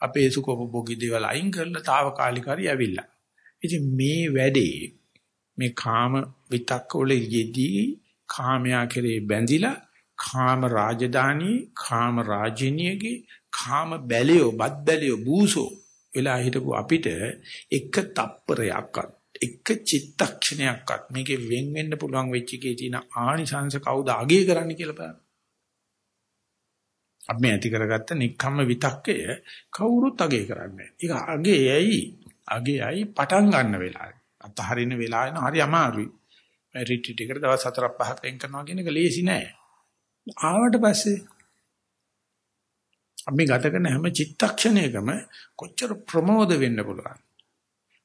Speaker 1: අපේ සුඛෝපභෝගී දේවල් අයින් කරලා తాවකාලික හරි ඇවිල්ලා. ඉතින් මේ වැඩේ මේ කාම විතක්ක වල යෙදී කාමයා කෙරේ බැඳිලා කාම රාජධානී කාම රාජිනියගේ කාම බැලියෝ බත් බැලියෝ බූසෝ වෙලා හිටපු අපිට එක තප්පරයක්වත් එක චිත්තක්ෂණයක්වත් මේකේ වෙන් වෙන්න පුළුවන් වෙච්ච එකේ තියෙන ආනිසංශ කවුද අගය කරන්න කියලා බලන්න. අපි ඇති කරගත්ත නික්කම්ම විතක්කය කවුරුත් අගය කරන්නේ ඒක අගයයි අගයයි පටන් ගන්න වෙලාවේ. අතහරින වෙලාවෙන හරි අමාරුයි. රිට්‍රීට් එකට දවස් 4 5ක් වෙන් කරනවා කියන එක ලේසි නෑ. ආවට පස්සේ අපි ගත කරන හැම චිත්තක්ෂණයකම කොච්චර ප්‍රමෝද වෙන්න පුළුවන්.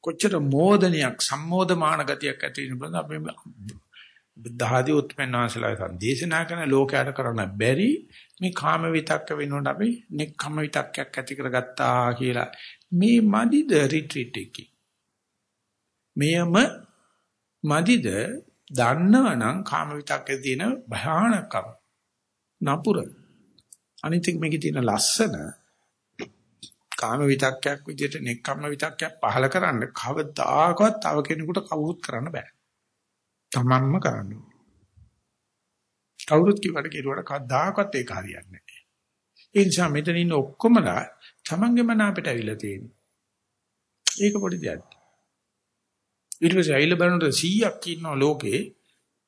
Speaker 1: කොච්චර මෝදනයක් සම්මෝධමාන ගතියක් ඇති වෙන බලන්න අපි බුද්ධ ආදී උත්පන්නවසලා සංදේශනා කරන ලෝකයට කරන්න බැරි මේ කාම විතක්ක වෙනකොට අපි නෙක්ඛම් විතක්කයක් ඇති කරගත්තා කියලා. මේ මදිද රිට්‍රීට් එකේ? මෙයම මදිද? දන්නවනම් කාම විතක්කේ තියෙන භයානකම නපුර. අනිත් එක මේකේ තියෙන ලස්සන කාම විතක්කයක් විදිහට නෙක්ඛම්ම විතක්කයක් පහල කරන්න කවදාකවත් තව කෙනෙකුට කවුරුත් කරන්න බෑ. තමන්ම කරන්න ඕනේ. කවුරුත් කිව්වට කෙරුවට කවදාකවත් ඒක හරියන්නේ නැහැ. ඒ නිසා මෙතන ඉන්න ඔක්කොමලා තමන්ගේම නාපෙට ඇවිල්ලා තියෙනවා. ඒක පොඩි දෙයක්. ඊට පස්සේ ඇවිල්ලා බලනකොට 100ක් ඉන්නවා ලෝකේ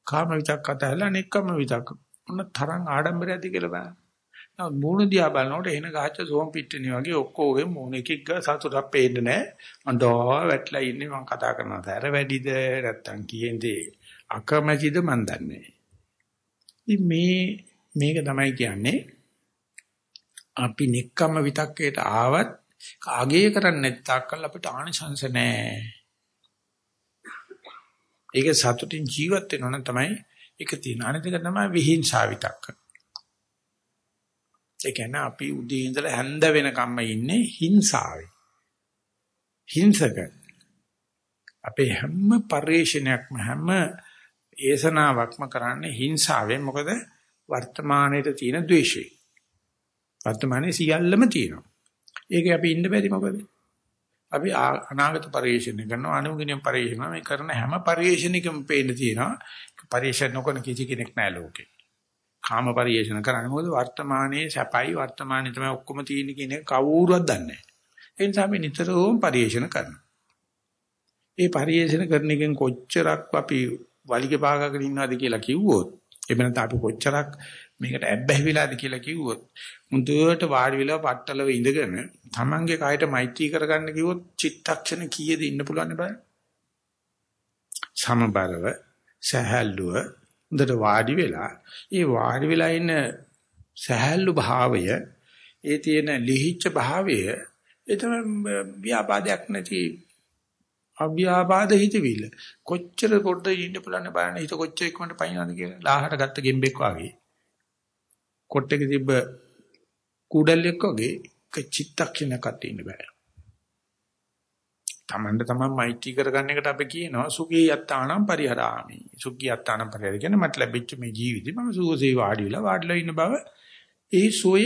Speaker 1: කාම විතක්ක අතහැලා නෙක්ඛම්ම විතක්ක. මොන තරම් ආඩම්බරයක්ද කියලා බලන්න. නමුත් මූණ දිහා බලනකොට එන ගහච්ච සෝම් පිටිනේ වගේ ඔක්කොගේ මූණ එකෙක් ගා සතුටක් පේන්නේ නැහැ. අඬා වැටලා ඉන්නේ මම කතා කරනවා. තැර වැඩිද නැත්තම් කියන්නේ අකමැතිද මන් දන්නේ. ඉතින් මේ මේක තමයි කියන්නේ අපි නික්කම විතක්කේට ආවත් කාගේ කරන්නේ නැත්තාකල් අපිට ආනිසංස නැහැ. ඒක සතුටින් ජීවත් වෙනවා නම් තමයි ඒක තියෙන. අනිත් එක තමයි විහිංසාව විතක්ක. ඒ කියන්නේ අපි උදේ ඉඳලා හැන්ද වෙනකම්ම ඉන්නේ හිංසාවේ. හිංසක. අපේ හැම පරිශ්‍රණයක්ම හැම ඒසනාවක්ම කරන්නේ හිංසාවෙන්. මොකද වර්තමානයේ තියෙන ද්වේෂය. වර්තමානයේ සියල්ලම තියෙනවා. ඒක අපි ඉන්න බැරි මොකද? අපි අනාගත පරිශ්‍රණය කරනවා අනුගිනියම් පරිශ්‍රණ මේ කරන හැම පරිශ්‍රණයකම පේන්න තියෙනවා. පරිශ්‍රණ නොකරන කිසි කෙනෙක් නැහැ ලෝකේ. කාම පරිේෂණ කරන්නේ මොකද වර්තමානයේ සැපයි වර්තමානයේ තමයි ඔක්කොම තියෙන කියන එක කවුරුවත් දන්නේ නැහැ. ඒ නිසා අපි නිතරම පරිේෂණ කරනවා. ඒ පරිේෂණ කරන එකෙන් කොච්චරක් අපි වලිගේ පාගගෙන ඉන්නවද කියලා කිව්වොත් එහෙම නැත්නම් අපි කොච්චරක් මේකට ඇබ්බැහි වෙලාද කියලා කිව්වොත් මුදුවට වාඩි වෙලා පట్టලව ඉඳගෙන තමන්ගේ කයට මෛත්‍රී කරගන්න කිව්වොත් චිත්තක්ෂණ කීයද ඉන්න පුළුවන් බෑ සමබරව සහැල්ලුව හොඳට වාඩි වෙලා ඒ වාඩි වෙලා ඉන්න සහැල්ලු භාවය ඒ තියෙන ලිහිච්ඡ භාවය ඒ තමයි ව්‍යාපාදයක් නැති අව්‍යාපාද හිතවිල්ල. කොච්චර පොඩ්ඩ ඉන්න පුළුවන් බලන්න හිත කොච්චර ඉක්මනට පයින්නද කියලා. ලාහට ගත්ත ගෙම්බෙක් වගේ. කොට්ටේක තිබ්බ කුඩල්ලෙක් වගේ චිත්තක්ෂණයකට ඉන්න බෑ. තමන්ට තමන් මෛත්‍රී කරගන්න එකට අපි කියනවා සුඛී යත්තානම් පරිහරාමි. සුඛී යත්තානම් පරිහර කියන්නේ මට ලැබිච්ච මේ ජීවිතේ මම සුවසේ වාඩි වෙලා වාඩිලා ඉන්න බව. ඒ සෝය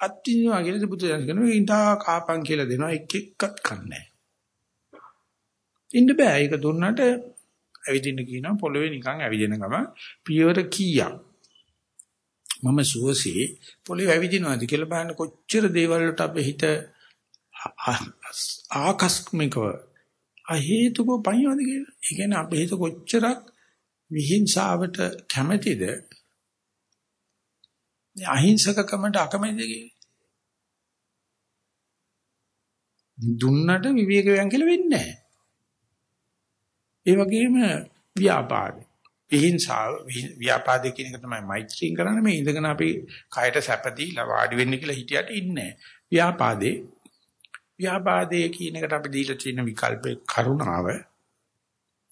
Speaker 1: අත්දිනවා කියලා බුදු දහම කියනවා ඉඳා කාපන් කියලා දෙනවා. එක් එක්කත් කන්නේ. ඉන්න බෑ ඒක දුන්නට ඇවිදින්න කියනවා පොළවේ නිකන් ඇවිදින ගම පියවර කීයක් මම සුවසේ පොළවේ ඇවිදිනවාද කියලා බලන්න කොච්චර දේවල් වලට අපේ හිත ආකස්මිකව අහේතුක පයින්වද කියලා. ඒ කියන්නේ අපේ හිත කොච්චරක් විහිංසාවට කැමැතිද? අහිංසකකමට අකමැතිද කියලා. දුන්නට විවේකයෙන් කියලා වෙන්නේ නැහැ. ඒ වගේම ව්‍යාපාද. විහිංසාව ව්‍යාපාද කියන එක තමයි මෛත්‍රියෙන් කරන්නේ මේ ඉඳගෙන අපි කයට සැපදීලා වාඩි වෙන්න කියලා හිටියට ඉන්නේ ව්‍යාපාදේ ව්‍යාපාදයේ කියන එකට අපි දීලා තියෙන විකල්පේ කරුණාව.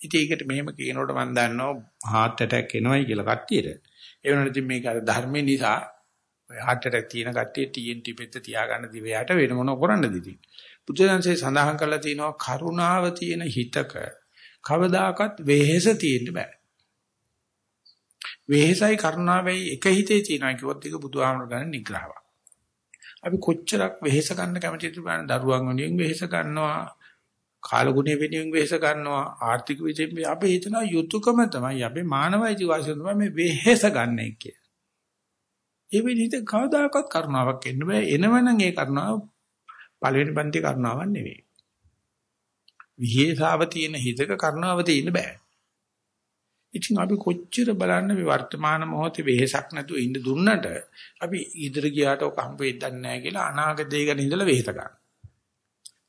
Speaker 1: ඉතින් ඒකට මෙහෙම කියනකොට මම දන්නවා heart attack එනවයි කියලා කට්ටියට. ඒ වුණාට ඉතින් මේක අර ධර්මේ නිසා ඔය heart attack තියෙන කට්ටිය TNT පෙත්ත තියාගන්න දිවයට වෙන මොනව කරන්නද ඉතින්. බුදුදහමේ සඳහන් කරලා තියෙනවා කරුණාව තියෙන හිතක කවදාකවත් වෙහෙස තියෙන්න බෑ. වෙහෙසයි කරුණාවයි එක හිතේ තියෙනවා කිව්වොත් ඒක බුදුහාමර ගන්න නිග්‍රහයක්. අපි කොච්චරක් වෙහෙස ගන්න කැමතිද බලන්න දරුවන් වෙනුවෙන් වෙහෙස ගන්නවා කාලගුණය වෙනුවෙන් වෙහෙස ගන්නවා ආර්ථික විදිහින් අපි හිතන යුතුයකම තමයි අපේ මානවයිති වාසිය තමයි මේ වෙහෙස ගන්න එක. ඒ විදිහට කවදාකවත් කරුණාවක් එන්න බෑ එනවනම් ඒ කරුණාව පළවෙනි පන්ති කරුණාවක් නෙවෙයි. විහෙසාව තියෙන හිතක කරුණාව තියෙන්න බෑ. ඉතින් අපි කොච්චර බලන්න මේ වර්තමාන මොහොතේ වෙහෙසක් නැතුව ඉන්න දුන්නට අපි ඉදිරි ගියාට ඔක හම්බ වෙන්නේ නැහැ කියලා අනාගතය ගැන ඉඳලා වෙහෙස ගන්න.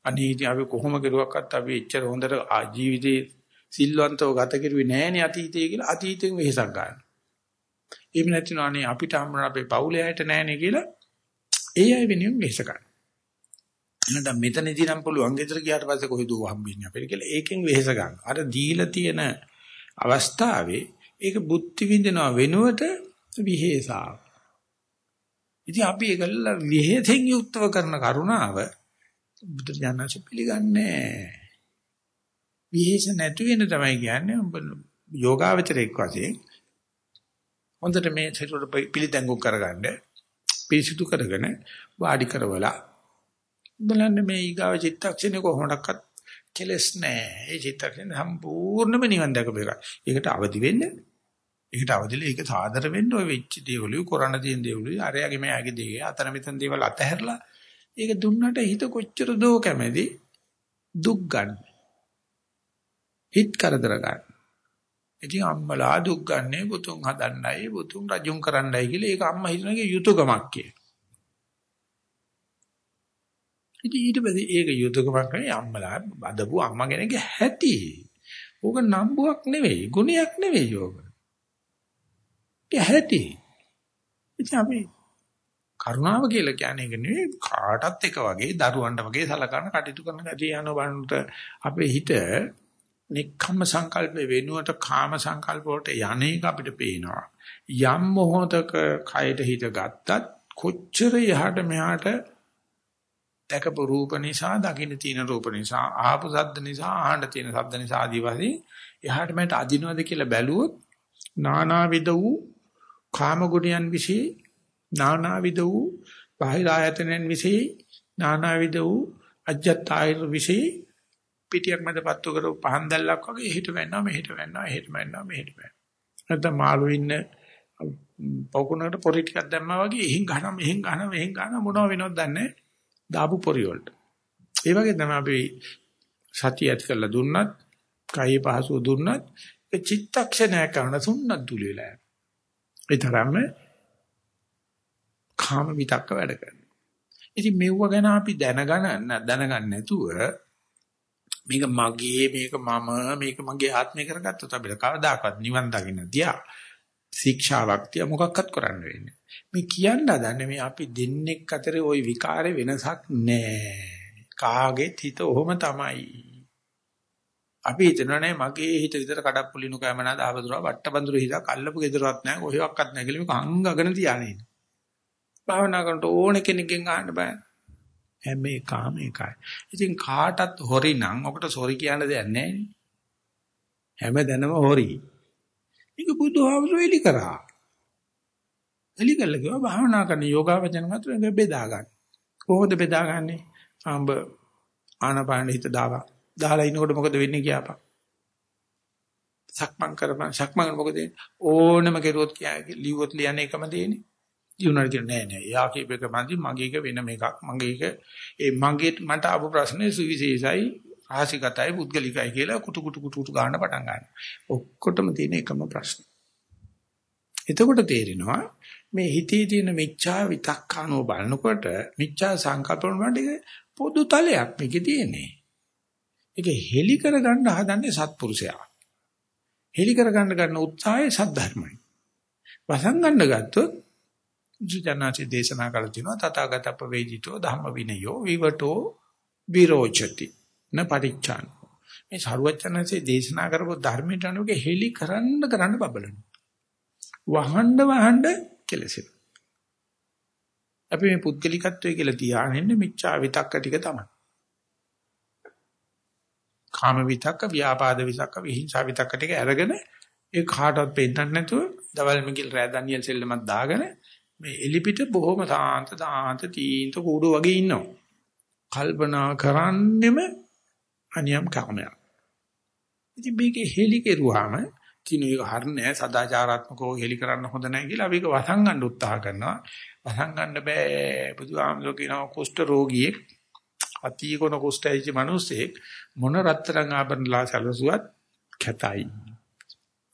Speaker 1: අනේ ඉතින් අපි කොහොම කරුවක්වත් අපි එච්චර හොඳට ජීවිතේ සිල්වන්තව ගත කරුවේ නැහැනේ අතීතයේ කියලා අතීතයෙන් වෙහෙසක් ගන්න. එහෙම නැත්නම් අනේ අපිට හම්බුන අපේ පවුලේ අයට නැහැනේ කියලා ඒ අය වෙනුවෙන් වෙහෙස ගන්න. එහෙනම් මෙතනදී නම් පුළුවන් ගෙදර ගියාට පස්සේ කොහෙද හම්බෙන්නේ අපිට කියලා ඒකෙන් වෙහෙස ගන්න. අර දීලා තියෙන අවස්ථාවේ ඒක බුද්ධි විඳිනවා වෙනුවට විහෙසාව. ඉතින් අපි ඒකල්ල විහෙතෙන් යුක්තව කරන කරුණාව බුදුරජාණන්සේ පිළිගන්නේ විහෙස නැති වෙන තමයි කියන්නේ උඹ යෝගාවචරයක් වශයෙන් හොඳට මේ සිතුවට පිළිදැඟු කරගන්න පිරිසිදු කරගෙන වාඩි කරවලා බලන්න මේ ඊගාව චිත්තක්ෂණේ කොහොමඩක්වත් කෙලස් නැහැ. ඒ චිත්තක්ෂණ සම්පූර්ණයෙන්ම නිවන් දැකපු එකයි. ඒකට අවදි වෙන්න. ඒකට අවදිලා ඒක සාදර වෙන්න ඔය වෙච්ච දේවලුයි කරණ තියෙන දේවලුයි අරයාගේ මෙයාගේ දේ අතන මෙතන දේවල් අතහැරලා ඒක දුන්නට හිත කොච්චර දෝ කැමැති දුක් ගන්න. හිත කරදර ගන්න. ඉතින් අම්මලා දුක් ගන්නේ පුතුන් හදන්නයි පුතුන් රජුන් කරන්නයි කියලා ඒක අම්මා හිතනගේ යුතුයකමක් කියලා. ඉතින් ඊට පස්සේ ඒක යුතුයකමක් නෙවෙයි අම්මලා බදපු අම්මා කෙනෙක්ගේ හැටි. ඕක නම්බුවක් නෙවෙයි ගුණයක් නෙවෙයි යෝග. ඒක හැටි. ඉතින් අපි කරුණාව කියලා කියන්නේ ඒක නෙවෙයි කාටත් එක වගේ දරුවන්ට වගේ සලකන කටයුතු කරන ගැටි යන බණ්ඩ අපේ හිත නික්කම්ම සංකල්ප වෙනුවට කාම සංකල්ප වලට යන්නේක අපිට පේනවා. යම් මොහොතක කයට හිත ගත්තත් කොච්චර යහට මෙහාට දැකපු රූප නිසා, දකින්න තියෙන රූප නිසා, ආපු සද්ද නිසා, ආහන්න තියෙන සද්ද නිසා ආදී වශයෙන් එහාට මෙහාට අදිනවද කියලා බැලුවොත් නානාවිද වූ කාම ගුණයන් વિશે නානාවිද වූ බාහිර ආයතනයන් વિશે නානාවිද වූ අජ්ජත් ආයර વિશે පිටියක් මැද පත්තු කරපු පහන් දැල්ලක් වගේ එහෙට වෙන්නවා මෙහෙට වෙන්නවා එහෙට වෙන්නවා මෙහෙට වෙන්නවා. නැත්නම් මාළු ඉන්න පොකුණකට පොරි ටිකක් දැම්මා වගේ එහෙන් ගහනවා මෙහෙන් ගහනවා මෙහෙන් ගහනවා මොනව වෙනවද දන්නේ දාපු පොරි වලට. ඒ වගේ තමයි අපි සතිය ඇති කරලා දුන්නත්, කයි පහසුව දුන්නත් ඒ චිත්තක්ෂණය කරන සුන්නත් දුල වෙලා යනවා. ඒ තරම්ම කාම විතක්ක වැඩ කරනවා. ඉතින් මෙව්ව ගැන අපි දැනගන්න දැනගන්න නැතුව මේක මගේ මේක මම මේක මගේ ආත්මය කරගත්තොත් අපිට කවදාකවත් නිවන් දකින්න තියා ශික්ෂාවක් තියා මොකක්වත් කරන්න වෙන්නේ මේ කියන්න හදන්නේ මේ අපි දෙන්නෙක් අතරේ ওই විකාරේ වෙනසක් නැහැ. කාගේ හිත ඔහොම තමයි. අපි හිතනනේ මගේ හිත විතර කඩප්පුලිනු කැමනා දාවදුරා වට්ටබඳුරු හිතක් අල්ලපු gedarat නැහැ කොහෙවත් නැහැ කියලා මේක අංගගෙන තියානේ භාවනා කරනකොට ඕන කෙනෙක්ගෙන් අහන්න බෑ. හැම එකම එකයි. ඉතින් කාටත් හොරි නම් ඔකට සොරි කියන්න දෙයක් නැහැ හැම දැනම හොරි. මේක බුදුහාමුදුරු එලි කරා. එලි කළා කිව්වා භාවනා කරන යෝගාවචන මාත්‍ර බෙදා ගන්න. කොහොමද බෙදාගන්නේ? ආඹ ආනපාන හිත දාවා. දාලා ඉනකොට මොකද වෙන්නේ කියපන්. සක්මන් කරපන් සක්මන් මොකද ඕනම කෙරුවොත් කිය ලිව්වොත් ලියන්නේ එකම දෙන්නේ. දිනුනාට කියන නෑ නෑ. යා කීප එක මන්දි මගේ එක වෙනම එකක්. මගේ එක ඒ මගේ මට ආපු ප්‍රශ්නේ සුවිශේෂයි රහසිගතයි පුද්ගලිකයි කියලා කුටු කුටු කුටු කුටු ගන්න පටන් ගන්නවා. ඔක්කොටම තියෙන එකම ප්‍රශ්නේ. එතකොට තේරෙනවා මේ හිතේ තියෙන මිච්ඡා විතක්කානෝ බලනකොට මිච්ඡා සංකල්පන වලට පොදු තලයක් මේකේ තියෙන්නේ. ඒක හෙලි කරගන්න හදන්නේ සත්පුරුෂයා. හෙලි කරගන්න ගන්න උත්සාහය සද්ධර්මයි. වසන් ගන්න ගත්තොත් ජනනාචි දේශනා කළ තිනවා තථාගතප්ප වේදිතෝ ධම්ම විනයෝ විවටෝ විරෝචති න පරිච්ඡාන මේ සරුවචනසේ දේශනා කරපු ධර්මයට අනුව හෙලි කරන්න කරන්න බබලන. වහන්න වහන්න කෙලසෙන. අපි මේ පුද්ගලිකත්වය කියලා තියාගෙන මිච්ඡා විතක්ක ටික තමයි. කාම විතක්ක ව්‍යාපාද විතක්ක විහිංසා විතක්ක ටික අරගෙන ඒ කාටවත් පෙන්නන්න නැතුව දවල් මිගිල් රෑ ඩැනියෙල් සෙල්ලමක් දාගෙන මේ එලිපිට බොහොම සාන්ත දාන්ත තීන්ත කූඩු වගේ ඉන්නවා. කල්පනා කරන්නෙම අනියම් කර්මයක්. ඉතින් මේකේ හෙලි කෙරුවාම කිනු එක හරිනේ සදාචාරාත්මකව හෙලි කරන්න හොඳ නැහැ කියලා අපි ඒක වසන් ගන්න උත්සාහ කරනවා. වසන් ගන්න බෑ. බුදුහාමුදුරුවෝ කියනවා කුෂ්ඨ රෝගියෙක් අතිකොන කුෂ්ඨයිච මිනිස්සෙක් මොන රත්තරන් ආභරණලා සැලසුවත් කැතයි.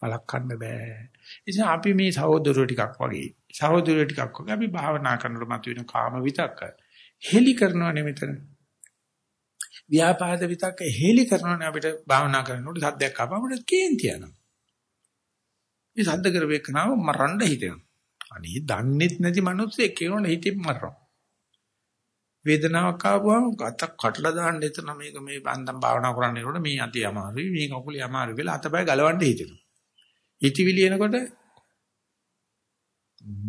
Speaker 1: වළක්වන්න බෑ. ඉතින් අපි මේ සහෝදරයෝ ටිකක් වගේ සහෝදරයෝ ටිකක් වගේ අපි භාවනා කරනකොට මතුවෙන කාම විතක්ක හෙලි කරනවනේ මෙතන. ව්‍යාපාද විතක්ක හෙලි කරනවනේ අපිට භාවනා කරනකොට සද්දයක් ආවම කේන්ති යනවා. මේ සද්ද කරවෙකනව මරන්න හිතෙනවා. අනේ දන්නේත් නැති මිනිස්සෙක් කියනවනේ හිතින් මරනවා. වේදනාවක් ආවම ගත කටලා දාන්න එතන මේක මේ බන්දම් භාවනා කරන්නේකොට මේ අතේ අමාරුයි මේ කකුලේ අමාරුයි කියලා අතපය ගලවන්න හිතෙනවා. හිතවිලි එනකොට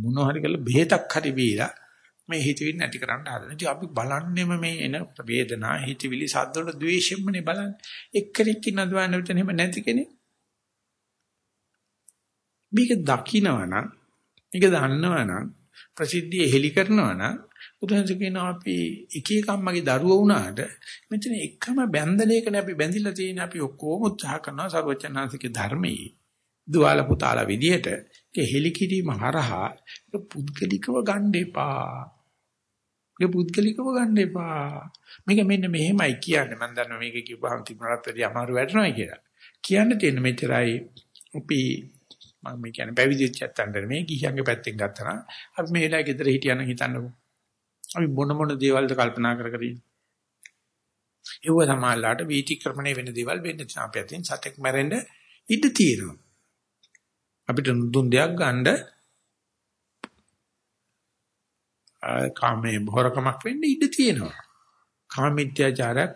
Speaker 1: මොන හරි කරලා බෙහෙතක් හරි බීලා මේ හිතවිලි නැති කරන්න හදන. ඉතින් අපි බලන්නෙම මේ එන වේදනා, හිතවිලි, සද්ද වල ද්වේෂයෙන්මනේ බලන්නේ. එක්කෙනෙක් ඉන්නවද වань විතර එහෙම නැති කෙනෙක්. මේක දකිනවනම්, මේක දන්නවනම්, ප්‍රසිද්ධිය හෙලි කරනවනම් බුදුහන්සේ කියනවා අපි එක එක අම්මගේ දරුවෝ වුණාට මෙතන එකම බැඳලේකනේ අපි බැඳිලා තියෙන අපි ඔක්කොම උත්සාහ කරනවා සර්වචනාංශිකේ ධර්මයේ දුවාල පුතාලා විදියට ඒ හෙලි කිරීම හරහා පුද්ගලිකව ගන්න එපා. ඒ පුද්ගලිකව ගන්න එපා. මේක මෙන්න මෙහෙමයි කියන්නේ මම දන්නවා මේක කිව්වහම තිබුණාට වැඩි අමාරු වැටෙනවා කියලා. කියන්න තියෙන මෙච්චරයි අපි මම මේ කියන්නේ පැවිදිච්ච ඇත්තන්ට මේ ගිහියන්ගේ පැත්තෙන් ගත්තා නම් අපි මේ වෙලාවේ ගෙදර හිටියනම් හිතන්නකෝ. අපි මොන මොන දේවල්ද කල්පනා කර කර ඉන්නේ. ඒව සමාල්ලාට වීතික්‍රමණය වෙන දේවල් වෙන්නේ නැහැ. අපි අතින් සතෙක් මැරෙන්න ඉඩ තියෙනවා. අපිට දුන් දෙයක් ගන්න කාමයේ බොරකමක් වෙන්න ඉඩ තියෙනවා. කාමීත්‍යාචාරයක්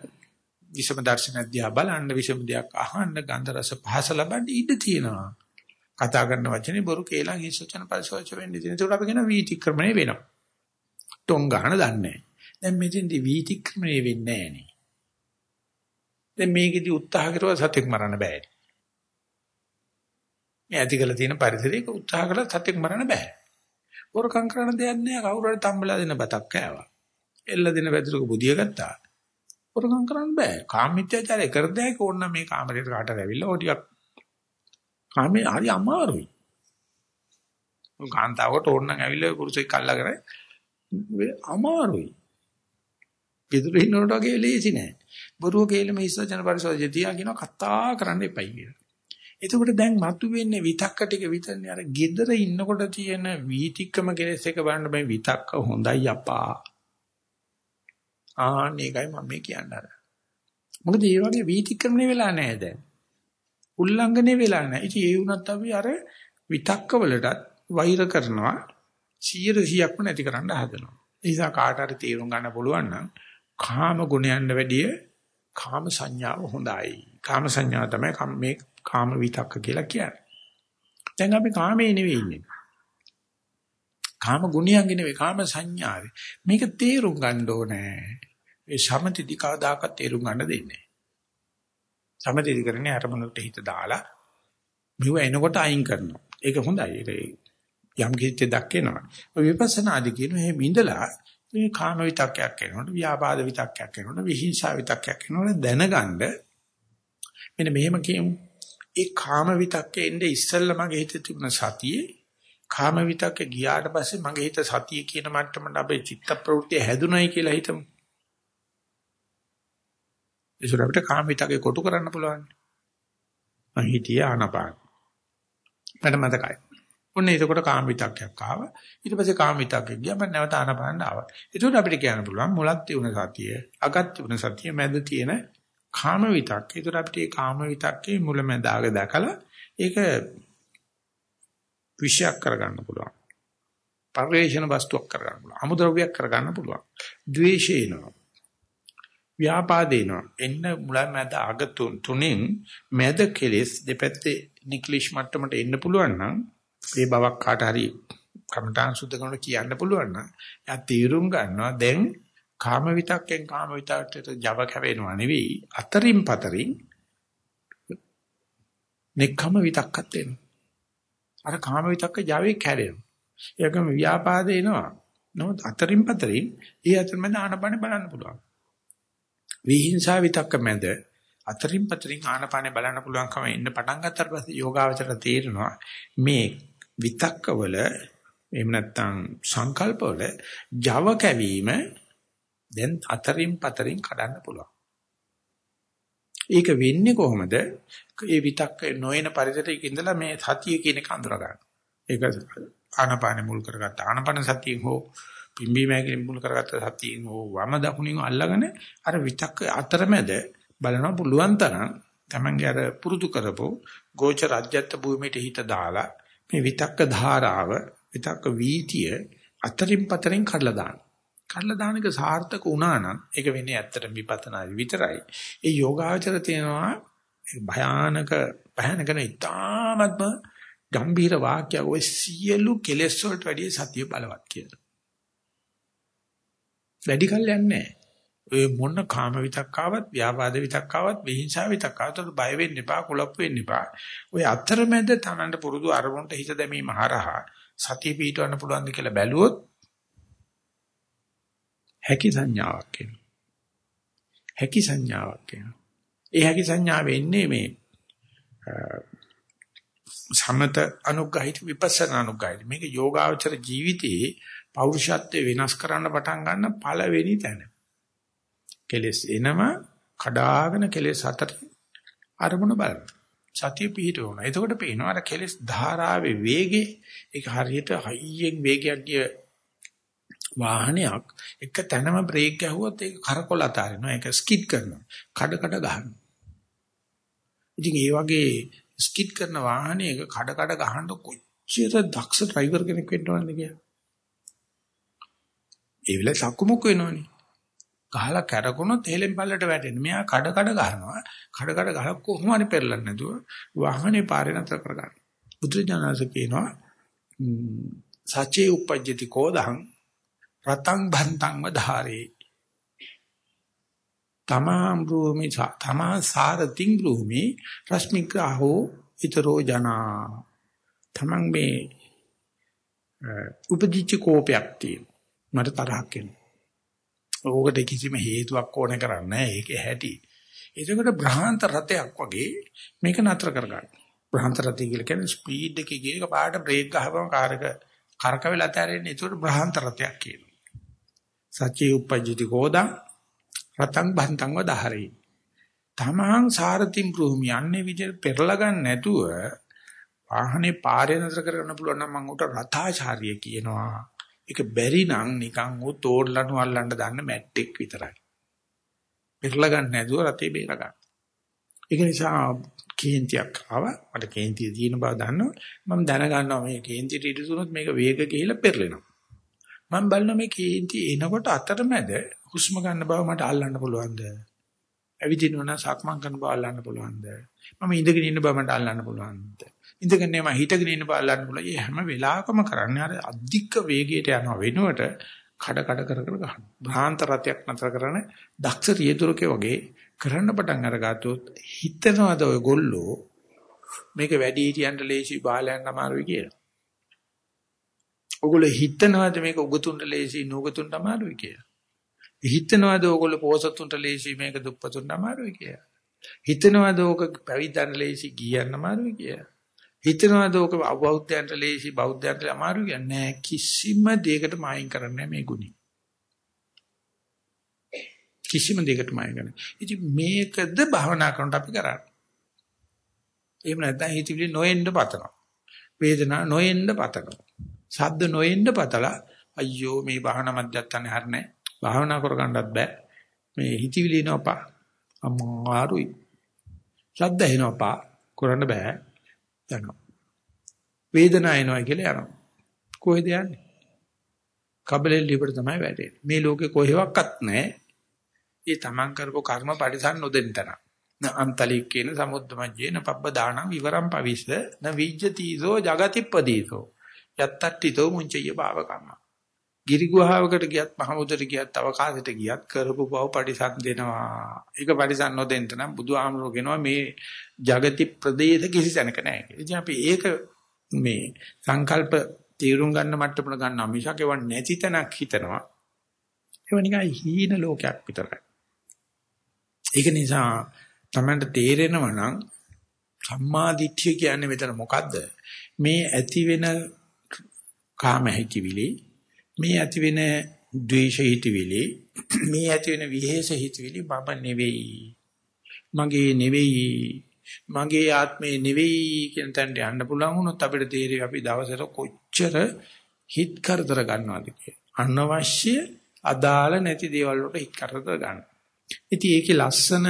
Speaker 1: විසම දර්ශන අධ්‍යා බලන්න විසම දෙයක් අහන්න ගන්ධ රස පහස ලබන්න ඉඩ තියෙනවා. කතා කරන වචනේ බොරු කේලා හිස්සචන පරිසෝච වෙන්නේ. ඒකට අපි කියන වීතික්‍රමණය වෙනවා. ටොං ගන්න දන්නේ. දැන් මෙතෙන්දි වීතික්‍රමණය වෙන්නේ නැහැ නේ. දැන් මේකෙදි උත්සාහ කරුවා සතෙක් මරන්න බෑනේ. මේ ඇති කළ තියෙන පරිසරයක උත්සාහ කළා සතෙක් මරන්න බෑ. හොරකම් කරන දෙයක් නෑ කවුරු හරි තම්බලා දෙන බතක් කෑවා. එල්ල දෙන වැදුරක බුදිය ගත්තා. හොරකම් කරන්න බෑ. කාමීත්‍යචාරය කර දෙයක ඕන මේ කාමරේට කාටද ඇවිල්ලා ඕ ටිකක් කාමේ හරි අමාරුයි. කාන්තාවට ඕන නම් ඇවිල්ලා පුරුෂෙක් අල්ලගෙන අමාරුයි. ගෙදර ඉන්නකොට වගේ ලේසි නෑ. බොරුව කේලම ඉස්සජන පරිසෝජය තියා කියන කතා කරන්න එපයි කියලා. එතකොට දැන් මතුවෙන්නේ විතක්ක ටික විතරනේ අර gedara ඉන්නකොට තියෙන වීතික්කම කෙලස් එක බලන්න බෑ විතක්ක හොඳයි අපා. ආන්න ඒකයි මම මේ කියන්නේ. මොකද මේ වගේ වීතික්‍රමණය වෙලා නැහැ දැන්. උල්ලංඝනය වෙලා නැහැ. ඉතින් ඒ වුණත් අපි අර විතක්ක වලටත් වෛර කරනවා 100%ක්ම නැති කරන්න හදනවා. ඒ නිසා කාට හරි තේරුම් ගන්න පුළුවන් නම් කාම ගුණයන්ට වැඩිය කාම සංඥාව හොඳයි. කාම සංඥාව තමයි මේ කාම විතක්ක කියලා කියන්නේ. දැන් අපි කාමේ නෙවෙයි ඉන්නේ. කාම ගුණයන්ගේ නෙවෙයි කාම සංඥාවේ. මේක තේරුම් ගන්න ඕනේ. ඒ සමතිදි කවදාකවත් තේරුම් ගන්න දෙන්නේ නැහැ. සමතිදි කරන්නේ අරමුණට හිත දාලා මෙව එනකොට අයින් කරනවා. ඒක හොඳයි. ඒක යම් කිසි දක්කේනවා. ඔය විපස්සනාදි කියන මේ බින්දලා මේ කාම විතක්කයක් එනකොට ව්‍යාපාද විතක්කයක් එනකොට විහිංසාව විතක්කයක් එනකොට දැනගන්න මෙන්න මෙහෙම කියමු. ඒ කාම විතක්කේ එන්නේ ඉස්සෙල්ලා මගේ හිතේ තිබුණ සතියේ කාම විතක්කේ ගියාට පස්සේ මගේ හිත සතිය කියන මට්ටමට අපේ චිත්ත ප්‍රවෘත්ති හැදුනයි කියලා හිතමු. ඒසොර අපිට කාම විතක්කේ කොටු කරන්න පුළුවන්. මං හිතියේ ආනපාන. මට මතකයි. ඔන්න එතකොට කාම විතක්කයක් ආවා. ඊට පස්සේ කාම විතක්කේ ගියා මම නැවත ආනපානට ආවා. ඒකට අපිට කියන්න පුළුවන් මුලක් තියුණ සතිය, අගත් තියුණ සතිය, මැද තියෙන කාම විතක්කේ. ඒතර අපිට ඒ කාම විතක්කේ මුලැමැදාග දැකලා ඒක විශයක් කරගන්න පුළුවන්. පරිවේෂණ වස්තුවක් කරගන්න පුළුවන්. අමුද්‍රව්‍යයක් කරගන්න පුළුවන්. ද්වේෂේනවා. ව්‍යාපාදේනවා. එන්න මුලැමැද අග තුනෙන් මැද කෙලෙස් දෙපැත්තේ නික්ලිෂ් මට්ටමට එන්න පුළුවන් නම් ඒ බවක් කාට හරි කමඨාන් සුද්ධ කරනකොට කියන්න පුළුවන් නම් එයා තීරුම් ගන්නවා දැන් කාම විතක්කෙන් කාම විතක්කයට Java කැවෙනවා නෙවෙයි අතරින් පතරින් නෙක්ඛම විතක්කත් එනවා. අර කාම විතක්ක Java කැඩෙනවා. ඒකම ව්‍යාපාද එනවා. නමුත් අතරින් පතරින් ඒ අතරමැද ආනපන බලන්න පුළුවන්. විහිංසාව විතක්ක මැද අතරින් පතරින් ආනපන බලන්න පුළුවන්කම ඉන්න පටන් ගත්තට පස්සේ යෝගාවචර තේරෙනවා මේ විතක්කවල එහෙම නැත්නම් සංකල්පවල Java කැවීම දැන් අතරින් පතරින් කඩන්න පුළුවන්. ඒක වෙන්නේ කොහොමද? ඒ විතක්ක නොයන පරිසරයක ඉඳලා මේ සතිය කියන එක අඳුර ගන්න. ඒක ආනපාන මුල් කරගත්ත ආනපන සතියෙන් හෝ පිම්බීම හැකිලින් මුල් කරගත්ත සතියෙන් හෝ වම දකුණින් අල්ලගෙන අර විතක්ක අතරමැද බලන පුළුවන් තරම් තමන්ගේ අර පුරුදු කරපො ගෝච රාජ්‍යත්ව භූමියට හිත දාලා මේ විතක්ක ධාරාව විතක්ක වීතිය අතරින් පතරින් කඩලා දාන්න. කඩලා දාන එක සාර්ථක වුණා නම් ඒක වෙන්නේ ඇත්තටම විපතනායි විතරයි. ඒ යෝගාචර තියෙනවා භයානක භයානකන ඉතාමත්ම ගම්භීර වාක්‍යයක් ඔය සියලු කෙලෙස් වලට වැඩිය සතිය බලවත් කියලා. වැඩි කල් යන්නේ නැහැ. ඔය මොන කාම විතක්කාවත්, ව්‍යාපාද විතක්කාවත්, විහිංසාව විතක්කාවත් බය වෙන්න එපා, කුලප්පු වෙන්න එපා. ඔය අතරමැද තමන්ට පුරුදු අරමුණට හිත දැමීම හරහා සතිය පිටවන්න පුළුවන්ද කියලා බැලුවොත් හැකි සංඥාවක් එනවා. හැකි සංඥාවක් එනවා. ඒ හැකි සංඥාව එන්නේ මේ සමත අනුග්‍රහිත විපස්සනා අනුග්‍රහිත මේක යෝගාචර ජීවිතයේ පෞරුෂත්වය වෙනස් කරන්න පටන් ගන්න පළවෙනි තැන. කෙලස් එනම කඩාගෙන කෙලස් හතර අරමුණ බලන්න. සතිය පිහිට වුණා. එතකොට පේනවා අර කෙලස් ධාරාවේ වේගේ ඒක හරියට හයියෙන් වේගයක් ගිය වාහනයක් එක තැනම බ්‍රේක් ගැහුවොත් ඒක කරකොල අතාරිනවා. ඒක ස්කිඩ් කරනවා. කඩ කඩ ගහනවා. ඉතින් ඒ වගේ ස්කිඩ් කරන වාහනයක කඩ කඩ ගහන්න කොච්චර දක්ෂ ඩ්‍රයිවර් කෙනෙක් වෙන්න ඕනද කියලා. ඒ වෙලාවේ සක්කුමුක් වෙනවනේ. ගහලා කැරකුණොත් හේලෙන් පල්ලට වැටෙන්නේ. මෙයා කඩ කඩ ගහනවා. කඩ කඩ ගහලා කොහොම හරි පෙරලන්නේ නැතුව වාහනේ පාරේ නතර කරගන්න. බුදුජානක කියනවා සචේ උපජ්ජති කෝදහං රතං භන්තං වධාරේ. තමාම් භූමි තමා සාරතින් භූමි රශ්මිකාහෝ ඊතරෝ ජනා. තමන් මේ උපදිච්ච කෝපයක් තියෙන මට තරහක් එනවා. ඕකට කිසිම හේතුවක් ඕන කරන්නේ නැහැ. ඒකේ හැටි එතකොට බ්‍රහාන්ත රතයක් වගේ මේක නතර කරගන්න. බ්‍රහාන්ත රතය කියලා කියන්නේ ස්පීඩ් එකේ ගියක පාට බ්‍රේක් ගහපම කාර් එක කරක වෙලා තැරෙන්නේ ඒකට බ්‍රහාන්ත රතයක් කියනවා. සච්චේ උපජ්ජති කෝදා රතං බන්තං වදහරේ. තමහං සාරතිම් භූමි යන්නේ විදිහට පෙරලා ගන්න නැතුව වාහනේ පාරේ නතර කරගන්න පුළුවන් නම් මම උට රථාචාර්ය කියනවා. ඒක බැරි නම් නිකන් උ තෝඩලනු අල්ලන්න දාන්න මැට්ටෙක් විතරයි. පෙරලා ගන්න නැතුව රතේ බේර ගන්න. ඒක නිසා කේන්තියක් ආවා. මට කේන්තිය තියෙන බව දන්නවා. මම දැනගන්නවා මේ කේන්තියට ඉඳ දුනොත් මේක වේග ගිහිල්ලා පෙරලෙනවා. මම බලනවා මේ කේන්ති එනකොට අතරමැද හුස්ම ගන්න බව මට අල්ලන්න පුළුවන්ද? ඇවිදිනවා නම් සක්මන් කරන බව අල්ලන්න පුළුවන්ද? මම ඉඳගෙන ඉන්න බව මට අල්ලන්න පුළුවන්ද? ඉඳගෙන නෑ මම හිටගෙන ඉන්න බව අල්ලන්න පුළුවන්. මේ හැම වෙලාවකම කරන්නේ අර අධික වේගයට යනවා වෙනුවට කඩ කඩ කර කර ගන්න. භ්‍රාන්ත රතයක් නතර කරන දක්ෂ රියදුරකේ වගේ කරන්න පටන් අරගත්තොත් හිතනවාද ඔය ගොල්ලෝ මේක වැඩි හිටියන්ට ලේසි බාලයන් අමාරුයි කියලා. ඔගොල්ලෝ හිතනවාද මේක උගතුන්ට ලේසි නුගතුන්ට අමාරුයි කියලා. හිතනවාද ඕගොල්ලෝ පොසතුන්ට ලේසි මේක දුප්පතුන්ට අමාරුයි කියලා. හිතනවාද ඕක පැවිද්දන්ට ලේසි ගියන්න අමාරුයි කියලා. හිතනවාද ඕක බෞද්ධයන්ට ලේසි බෞද්ධයන්ට අමාරුයි කියන්නේ නෑ කිසිම දෙයකට මායින් කරන්නේ මේ ගුණි. කිසිම දෙයකට මායින් කරන්නේ. ඉතින් මේකද භවනා කරනට අපි කරන්නේ. එහෙම නැත්නම් හිතවිලි නොඑන්න පතනවා. වේදනා නොඑන්න පතනවා. ශබ්ද නොඑන්න පතලා අයියෝ මේ භවනා මධ්‍යස්ථානේ හරිනේ භාවනා කරගන්නත් බෑ. මේ හිතවිලි එනවපා. අමාරුයි. ශබ්ද එනවපා. කරන්න බෑ. යනවා. වේදනාව එනවා කියලා යනවා. කොහෙද යන්නේ? කබලෙල් ලිපට තමයි වැටෙන්නේ. මේ ලෝකේ කොහෙවත් නැහැ. ඒ තමන් කරපු කර්ම පරිසම් නොදෙන්න තරම්. න අන්තලික්කේන සමුද්දමජ්ජේන පබ්බ දානං විවරම් පවිස්ස න විජ්ජතිසෝ జగතිප්පදීසෝ යත්තට්ඨිතෝ මුංචය භාවකම්ම ගිරි ගුහාවකට ගියත් මහමුදට ගියත් අවකාශයට ගියත් කරපු බව පරිසම් දෙනවා. ඒක පරිසම් නොදෙන්න නම් බුදුහාමුදුරුවෝ කියනවා මේ జగති ප්‍රදේශ කිසි තැනක නැහැ කියලා. ඉතින් අපි ඒක මේ සංකල්ප තීරුම් ගන්න මට්ටමට ගන්නවා මිසක් ඒව නැති තැනක් හිතනවා. ඒව නිකන් හීන ලෝකයක් විතරයි. ඒක නිසා තමයි තේරෙනවා නම් සම්මා දිට්ඨිය කියන්නේ මෙතන මොකද්ද? මේ ඇති වෙන කාම හිතිවිලි මේ ඇති වෙන ද්වේෂ හිතවිලි *clears throat* මේ ඇති වෙන විහෙස හිතවිලි මම නෙවෙයි. මගේ නෙවෙයි. මගේ ආත්මේ නෙවෙයි කියන තැනට යන්න පුළුවන් වුණොත් අපිට තේරෙයි අපි දවසට කොච්චර හිත කරදර ගන්නවද කියලා. අනවශ්‍ය අදාළ නැති දේවල් වලට හිත කරදර ගන්න. ඉතින් ඒකේ ලස්සන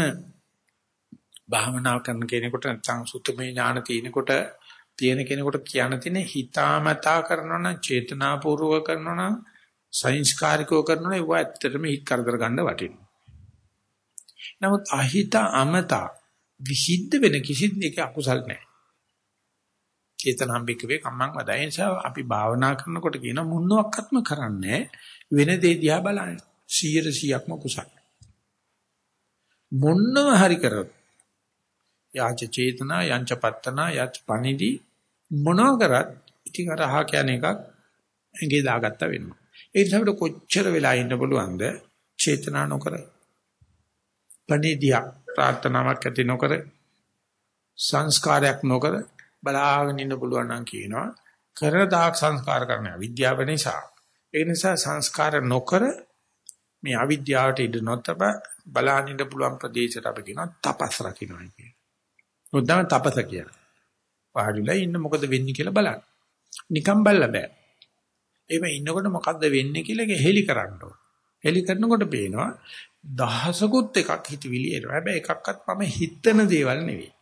Speaker 1: භාවනා කරන කෙනෙකුට නැත්නම් සුත්තමේ ඥාන තියෙනකොට තියෙන කෙනෙකුට කියන්න තියෙන හිතාමතා කරනවා නම් චේතනාපූර්වක කරනවා නම් සංස්කාරිකව කරනවා නම් ඒව ඇත්තටම හිත කරදර ගන්න වටිනවා. නමුත් අහිත අමතා විහිද්ද වෙන කිසිත් එක අකුසල් නැහැ. චේතනම්බික වේ කම්මං වදයි නිසා අපි භාවනා කරනකොට කියන මුන්නවක්වත්ම කරන්නේ වෙන දේ දිහා බලන්නේ 100%ක්ම කුසල මොන්නව හරි කරොත් යාච චේතනා යංච පත්තනා යච පනිදි මොනවා කරත් ඉතින් අර අහ කියන එකක් ඇඟේ දාගත්ත වෙනවා ඒ නිසා අපිට කොච්චර වෙලා ඉන්න පුළුවන්ද චේතනා නොකර පණිදියා ප්‍රාර්ථනාවක් ඇති නොකර සංස්කාරයක් නොකර බලාගෙන ඉන්න පුළුවන් නම් කියනවා කරන දාක් සංස්කාර කරන අවිද්‍යාව නිසා ඒ නිසා සංස්කාර නොකර මේ අවිද්‍යාවට ඉඳ නොතබ බලාගෙන ඉන්න පුළුවන් ප්‍රදේශයට අපි කියනවා තපස් රකින්නයි කියන්නේ. උද්දම තපස කියන්නේ. පහළුලා ඉන්න මොකද වෙන්නේ කියලා බලන්න. නිකම් බලලා බෑ. එහෙම ඉන්නකොට මොකද්ද වෙන්නේ කියලා හෙලි කරන්න ඕන. හෙලි කරනකොට පේනවා දහසකුත් එකක් හිතවිලි එනවා. හැබැයි එකක්වත් මම හිතන දේවල් නෙවෙයි.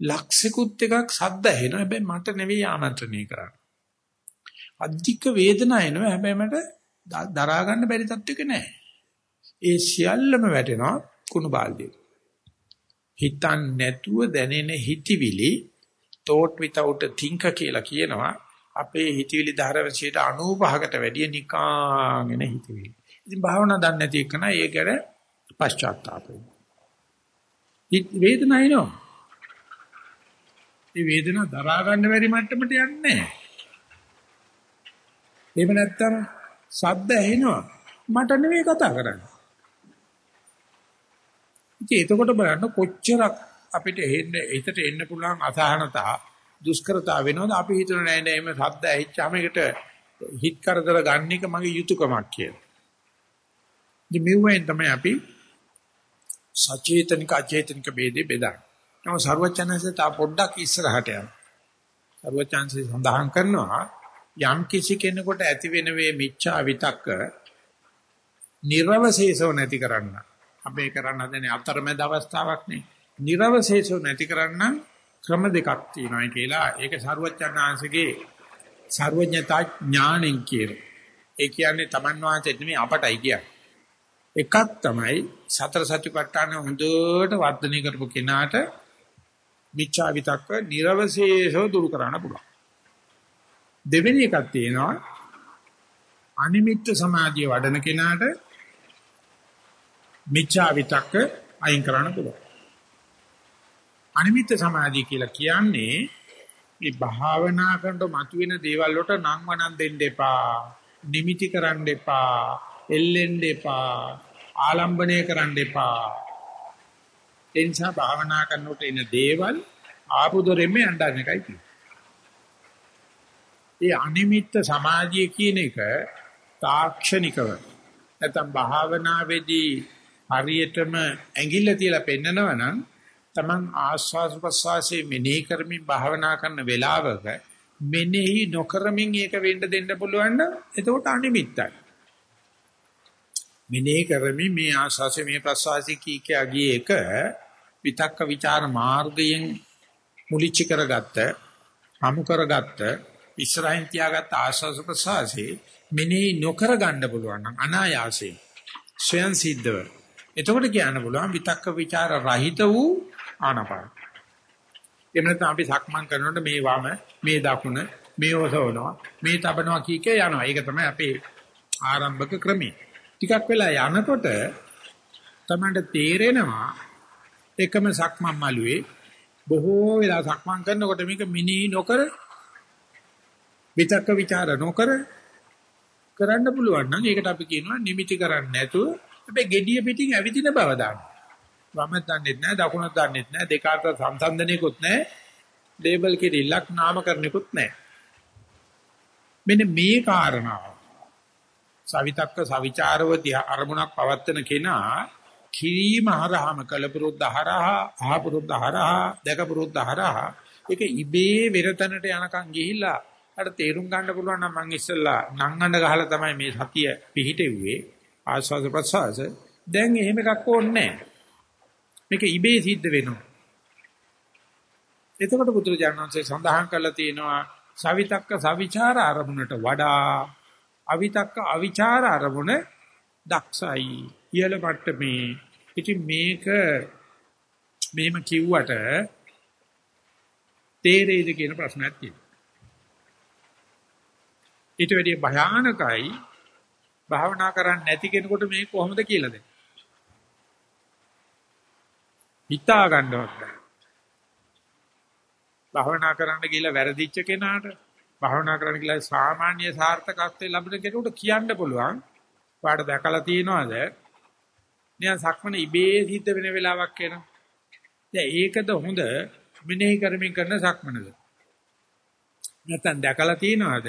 Speaker 1: ලක්ෂිකුත් එකක් සද්ද ඇහෙනවා. හැබැයි මට නෙවෙයි ආමන්ත්‍රණය කරන්නේ. අධික වේදනාව එනවා. හැබැයි මට දරා ගන්න බැරි තත්ත්වයක නෑ. ඒ සියල්ලම වැටෙනවා කුණු බාල්දියට. හිතන් නැතුව දැනෙන හිතවිලි thought without a thinker කියලා කියනවා. අපේ හිතවිලි ධාරවශයට 95කට වැඩිය නිකාගෙන හිතවිලි. ඉතින් භාවනා දන්නේ නැති එකන ඒකට පශ්චාත්තාප වෙනවා. වේදනාව එනවා. මේ වේදනාව දරා ගන්න බැරි මට්ටමට යන්නේ නැහැ. එහෙම නැත්තම් සද්ද ඇහෙනවා. මට නෙවෙයි කතා කරන්නේ. ඉතින් එතකොට බලන්න කොච්චරක් අපිට එන්න හිතට එන්න පුළුවන් අසහනතා දුෂ්කරතා වෙනවද අපි හිතන නෑ නෑ මේ ශබ්ද ඇහිච්චාම ඒකට හිත කරදර ගන්න එක මගේ යුතුයකමක් කියලා. ඉතින් මෙවෙන් තමයි අපි සචේතනික අචේතනික ભેදේ බෙදන්නේ. නම ਸਰවචනසේ තා පොඩ්ඩක් ඉස්සරහට යනවා. ਸਰවචනසේ සඳහන් කරනවා යම් කිසි කෙනෙකුට ඇති වෙන වේ මිච්ඡා විතක්ක නිර්වශේෂව නැති කරන්න. අපි කරන්න හදන්නේ අතරමැද අවස්ථාවක් නේ. නිර්වශේෂෝ නැති කරන්න ක්‍රම දෙකක් තියෙනවා කියලා ඒක සරුවච්චන් ආංශගේ සර්වඥතා ඥාණෙන් කියන. ඒ කියන්නේ Taman වහන්සේට නෙමෙයි අපටයි කියන්නේ. එකක් තමයි සතර සතිපට්ඨාන හොඳට වර්ධනය කරපු කෙනාට මිච්ඡා විතක්ක නිර්වශේෂව දුරු කරන්න පුළුවන්. දෙවෙනි එකක් තියෙනවා අනිමිත්ත සමාධිය වඩන කෙනාට මිච්ඡා විතක්ක අයින් කරන්න පුළුවන්. අනිමිත්ත සමාධිය කියලා කියන්නේ මේ භාවනා කරනකොට මතුවෙන දේවල් වලට නම් වණන් දෙන්න එපා. නිමිති කරන්න එපා. එල්ලෙන්න එපා. ආලම්බණය කරන්න එපා. ඒ නිසා භාවනා කරනකොට එන දේවල් ආපුදොරෙම යන්න එකයි තියෙන්නේ. ඒ අනිමිත්ත සමාධිය කියන එක තාක්ෂණිකව නැත්නම් භාවනාවේදී හරියටම ඇඟිල්ල තියලා පෙන්නනවා නම් තමන් ආස්වාද ප්‍රසවාසයේ මෙනෙහි කරමින් භාවනා කරන වෙලාවක මෙනෙහි නොකරමින් ඒක වෙන්න දෙන්න පුළුවන් නම් එතකොට අනිමිත්තයි. මෙනෙහි කරමින් මේ ආස්වාසය මේ ප්‍රසවාසී කී කියා ගිය එක විතක්ක ਵਿਚාර මාර්ගයෙන් මුලිච්ච කරගත්ත, අමු කරගත්ත, ඉස්සරහින් තියාගත්ත ආස්වාස ප්‍රසවාසී මෙනෙහි නොකර ගන්න පුළුවන් නම් අනායාසයෙන් ස්වයන් සිද්ධව එතකොට කියන්න පුළුවන් විතක්ක ਵਿਚාර රහිත වූ ආනපාන. එහෙම නැත්නම් අපි සක්මන් කරනකොට මේ වම, මේ දකුණ, මේ ඔසවනවා, මේ තබනවා කී කිය යනවා. ඒක තමයි අපේ ආරම්භක ක්‍රමය. ටිකක් වෙලා යනකොට තමයි තේරෙනවා එකම සක්මන් මළුවේ බොහෝ වෙලා සක්මන් කරනකොට මේක මිනී නොකර විතක්ක ਵਿਚාර නොකර කරන්න පුළුවන් නම් ඒකට අපි කියනවා නිමිති කරන්නේ නැතුව හැබැයි gediya පිටින් ඇවිදින බව දාන්න. වම දන්නෙත් නැහැ දකුණත් දන්නෙත් නැහැ දෙක අතර සංසන්දනයකුත් නැහැ ලේබල් කිරිල්ලක් නාමකරණයකුත් නැහැ. මෙන්න මේ කාරණාව සවිතක්ක සවිචාරවදී අරමුණක් පවත්තන කෙනා කිරීම හරහාම කලපුරුද්ද හරහා ආපුරුද්ද හරහා දැකපුරුද්ද හරහා ඒක ඉබේ වෙරතනට යනකම් ගිහිල්ලා අර තේරුම් ගන්න පුළුවන් නම් මං ඉස්සෙල්ලා නංගඬ ගහලා තමයි මේ සතිය පිහිටෙව්වේ. ආස්වාද ප්‍රසවාස. දැන් එහෙම එකක් ඕනේ මේක ඉබේ සිද්ධ වෙනවා එතකොට බුදුරජාණන්සේ සඳහන් කරලා තියෙනවා සවිතක්ක සවිචාර අරමුණට වඩා අවිතක්ක අවිචාර අරමුණ දක්ෂයි ඉහළ මට්ටමේ ඉතින් මේක මෙහෙම කිව්වට තේරෙයිද කියන ප්‍රශ්නයක් තියෙනවා. ඊට වැඩිය භයානකයි භාවනා කරන්නේ නැති කෙනෙකුට මේ කොහොමද කියලා දෙන්නේ. හිතා ගන්නවත් බෑ. භාවනා කරන්න ගිහලා වැරදිච්ච කෙනාට භාවනා කරන්න ගිහලා සාමාන්‍ය සාර්ථකත්වයේ ලැබෙන කෙනෙකුට කියන්න පුළුවන්. වාට දැකලා තියනවාද? නිකන් සක්මන ඉබේ සිද්ධ වෙන වෙලාවක් එනවා. දැන් ඒකද හොඳ මෙනෙහි කරමින් කරන සක්මනද? නැත්නම් දැකලා තියනවාද?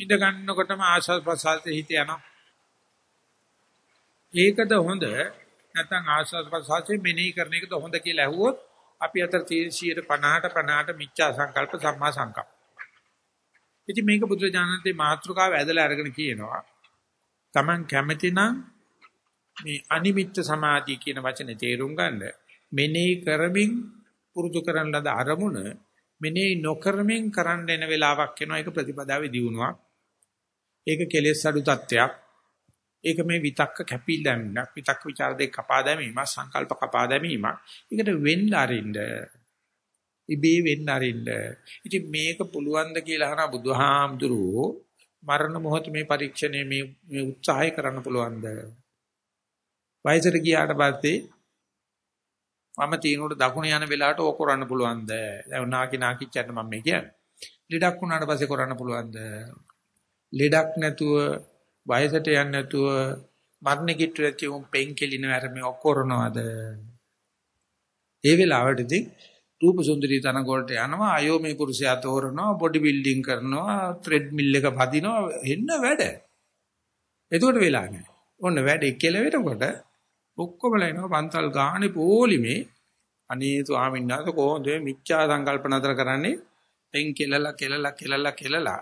Speaker 1: ඉඳ ගන්නකොටම ආශස් ප්‍රසාරයේ හිත යනවා. ඒකද හොඳ නැත්නම් ආශස් ප්‍රසාරයේ මෙනෙහි කරන එකද හොඳ කියලා ඇහුවොත් අපි අතර තියෙන 50ට 50ට මිච්ඡා සංකල්ප සම්මා සංකල්ප. ඉතින් මේක බුදුරජාණන්ගේ මාතෘකාව ඇදලා අරගෙන කියනවා. Taman කැමති නම් මේ අනිමිත්ත සමාධිය කියන වචනේ තේරුම් ගන්න මෙනෙහි කරමින් පුරුදු කරන ලද අරමුණ මෙනෙහි නොකරමින් කරන්න එන වෙලාවක් එනවා ඒක ප්‍රතිපදාවේ දියුණුවක් ඒක කෙලෙස් අඩු තත්ත්වයක් ඒක මේ විතක්ක කැපිල්ලක් විතක්ක ਵਿਚාර දෙක කපා දැමීම සංකල්ප කපා දැමීම ඒකට වෙන්න අරින්න ඉබේ වෙන්න අරින්න ඉතින් මේක පුළුවන් ද කියලා අහන බුදුහාමුදුරුවෝ මරණ මොහොත මේ පරීක්ෂණය මේ මේ උත්සාහය කරන්න පුළුවන්ද වයසට ගියාට පස්සේ මම තියනකොට දකුණ යන වෙලාවට ඕක කරන්න පුළුවන්ද? දැන් නාකි නාකිච්චට මම මේ කියන්නේ. ලෙඩක් වුණාට පස්සේ කරන්න පුළුවන්ද? ලෙඩක් නැතුව වයසට යන්නේ නැතුව මරණ කිට්ටුවක් කියමු පෙන් කෙලින වැරමේ ඔක් කරනවද? ඒ වෙලාවටදී රූප සුන්දරී තනකොළට යනවා අයෝ මේ පුරුෂයා තෝරනවා බොඩි බිල්ඩින් කරනවා ත්‍රෙඩ් මිල් එක පදිනවා එන්න වැඩ. එතකොට වෙලා නැහැ. ඔන්න වැඩ කෙලවෙනකොට ඔක්කොම ලයිනවා පන්තල් ගානේ පොලිමේ අනේ ස්වාමීන් වහන්සේ කොහොමද මේ මිච්ඡා සංකල්ප නතර කරන්නේ පෙන් කෙලලා කෙලලා කෙලලා කෙලලා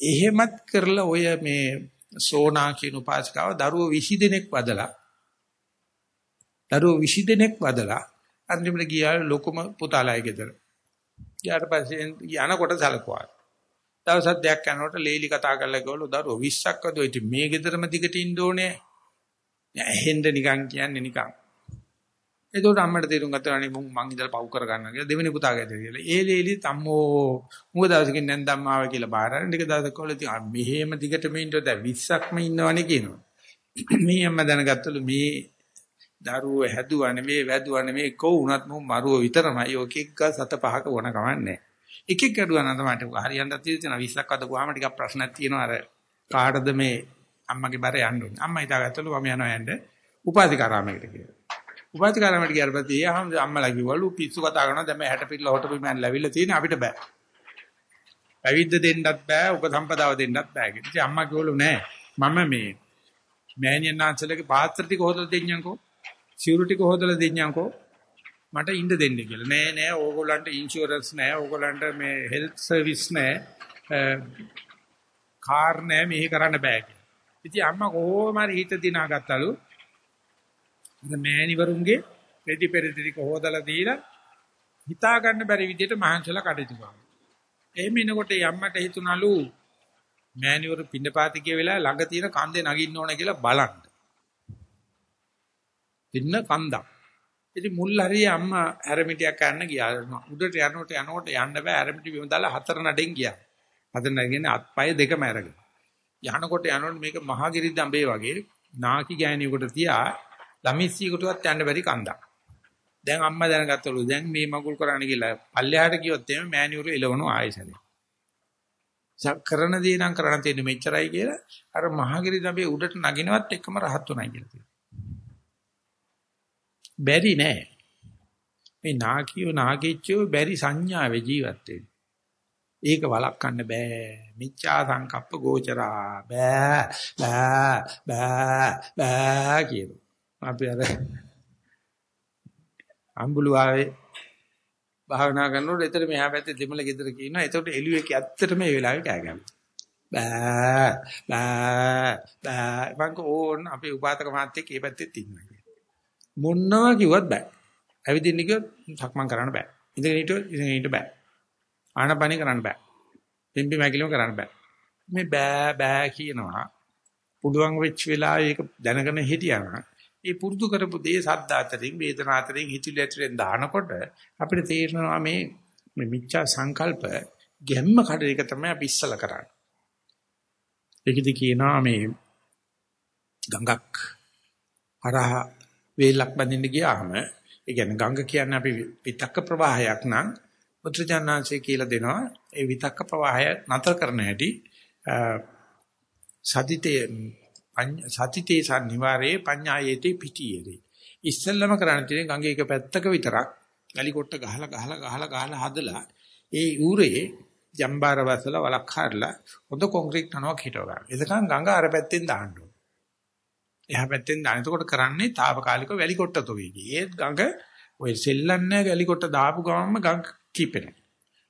Speaker 1: එහෙමත් කරලා ඔය මේ සෝනා කියන උපාසිකාව දරුවෝ 20 දෙනෙක් වදලා දරුවෝ 20 දෙනෙක් වදලා අන්තිමට ගියා ලොකුම පුතාලයි ගෙදර. ඊට පස්සේ යනකොට සලකුවා. දවසක් දෙයක් යනකොට ලේලි කතා කරලා ගවලු දරුවෝ 20ක් වදෝ ඉතින් මේ ගෙදරම දිගට ඉන්න ඕනේ. ඇහෙන්න නිකන් කියන්නේ නිකන්. එතකොට අම්මට තේරුම් ගත්තා අනේ මං මං ඉඳලා පව් කර ගන්නවා කියලා දෙවෙනි පුතාගේ ඇද කියලා. ඒ ලේලි තම්මෝ මුග දවසකින් නැන්දම් ආව කියලා බාර අරන් ටික දවසක් වල ඉතින් මෙහෙම දිගටම ඉන්නකොට දැන් 20ක්ම ඉන්නවනේ කියනවා. *clears throat* මේ අම්ම දැනගත්තලු මේ දරුවෝ හැදුවා නෙමෙයි වැදුවා නෙමෙයි කො වුණත් මම මරුව විතරමයි ඔක එක්ක සත පහක වුණ කමන්නේ. එක එක ගැඩුවා නම් තමයි හරියන්නත් තියෙන 20ක් අදපුවාම ටිකක් ප්‍රශ්නක් තියෙනවා අර කාටද මේ අම්මගේ බර යන්න ඕනේ. අම්මා හිතාගත්තලු මම යනවා යන්න උපාධිකාරාමයකට කියලා. උපාධිකාරාමයට ගියාට පස්සේ එහම අම්මලා කිව්වලු පිස්සු කතා කරනවා දැන් මේ 60 පිටල හොට පිමන් ලැබිලා තියෙන අපිට බෑ. පැවිද්ද දෙන්නත් බෑ උපසම්පදාව දෙන්නත් බෑ කියලා. ඉතින් අම්මා කිව්වලු නෑ මම මේ මෑණියන් ආන්සලගේ පාත්‍ර ටික හොදලා දෙන්නම්කෝ. සිවුරු ටික හොදලා දෙන්නම්කෝ. මට ඉන්න දෙන්න කියලා. නෑ නෑ ඕගොල්ලන්ට ඉන්ෂුරන්ස් නෑ ඕගොල්ලන්ට මේ හෙල්ත් සර්විස් නෑ කාර් නෑ මෙහෙ කරන්න බෑ කියලා. ඉතින් අම්මා කොහොම හරි හිත දිනාගත්තලු. ඉතින් මෑණිවරුන්ගේ රෙදි පෙරදි ටික හොදලා දීලා හිතා ගන්න බැරි විදිහට මහන්සිලා කටයුතු කරනවා. එහෙම ඉනකොට යම්මට හිතුණලු මෑණිවරු පින්නපාති කිය වෙලාව ළඟ තියෙන කන්දේ නගින්න ඕන කියලා බලන්න. පින්න කන්දක්. ඉතින් මුල් හරිය අම්මා හැරමිටියක් ගන්න ගියා. උඩට යනකොට යනකොට යන්න බෑ හැරමිටි බිම දාලා හතර නඩෙන් ගියා. හතර නඩගෙන අත්පය දෙකම අරගෙන. යනකොට යනකොට මේක මහගිරි දඹේ වගේ නාකි ගෑණියෙකුට තියා ළමිස්සියෙකුටවත් යන්න බැරි කන්දක්. දැන් අම්මා දැනගත්තලු දැන් මේ මගුල් කරන්න කියලා පල්ලෙහාට ගියොත් එimhe මෑණියුරු එලවනවා ආයෙසනේ. කරන දේ නම් කරන්න තියෙන්නේ මෙච්චරයි කියලා අර මහගිරි දඹේ උඩට නගිනවත් එක්කම රහත් උනායි කියලා තියෙනවා. බැරි නෑ. මේ නාකියෝ නාගිච්චෝ බැරි සංඥාවේ ජීවත් වෙන්නේ. ඒක වළක්වන්න බෑ. මිච්ඡා සංකප්ප ගෝචරා බෑ බෑ බෑ බෑ කියන. අපි අර අම්බුලුවාවේ භාවනා කරනකොට එතන මෙහා පැත්තේ දෙමළ ගෙදර කියනවා. එතකොට එළුවෙක් ඇත්තටම මේ වෙලාවේ කෑ ගන්නවා. බෑ බෑ බෑ මං ඕන අපේ උපාතක මාත්‍යෙක් මේ පැත්තේ ඉන්නවා. මොනවා කිව්වත් බෑ. ඇවිදින්න කිව්වොත් සක්මන් කරන්න බෑ. ඉඳගෙන හිටියොත් ඉඳගෙන හිට බෑ. ආනපනි කරන්න බෑ. පිම්බි මැකිලිම කරන්න බෑ. මේ බෑ බෑ කියනවා. පුළුවන් වෙච්ච වෙලාවේ ඒක දැනගෙන හිටියනම් ඒ පුරුදු කරපු දේ සද්ද අතරින් වේදනා අතරින් හිතුල ඇතුලෙන් දානකොට අපිට තේරෙනවා මේ මේ මිච්ඡා සංකල්ප ගැම්ම කඩ එක තමයි අපි ඉස්සලා කරන්නේ. ඒකෙදි කියනවා මේ ගඟක් හරහා වේලක් බඳින්න ගියාම ඒ කියන්නේ ගඟ කියන්නේ අපි විතක්ක ප්‍රවාහයක් නම් පුත්‍රජානංශය කියලා දෙනවා ඒ විතක්ක ප්‍රවාහය නතර කරන හැටි සතිතේ සතිතේ සම්නිවාරේ පඤ්ඤායේති පිටියේදී ඉස්සෙල්ලම කරන්න තියෙන ගඟේ එක පැත්තක විතරක් ගලි කොට ගහලා ගහලා ගහලා ගහලා හදලා ඒ ඌරේ ජම්බාර වසල වලක් හරලා හොඳ කොන්ක්‍රීට් කනවා හිටව ගන්න. එතකන් ගඟ අර පැත්තෙන් දාන්න ඕන. එහා පැත්තෙන් දාන. එතකොට කරන්නේ తాවකාලික වැලි කොට තොවේවි. ඒත් ගඟ ඔය සෙල්ලන්නේ වැලි කොට දාපු ගමන්ම ගඟ කීපෙනවා.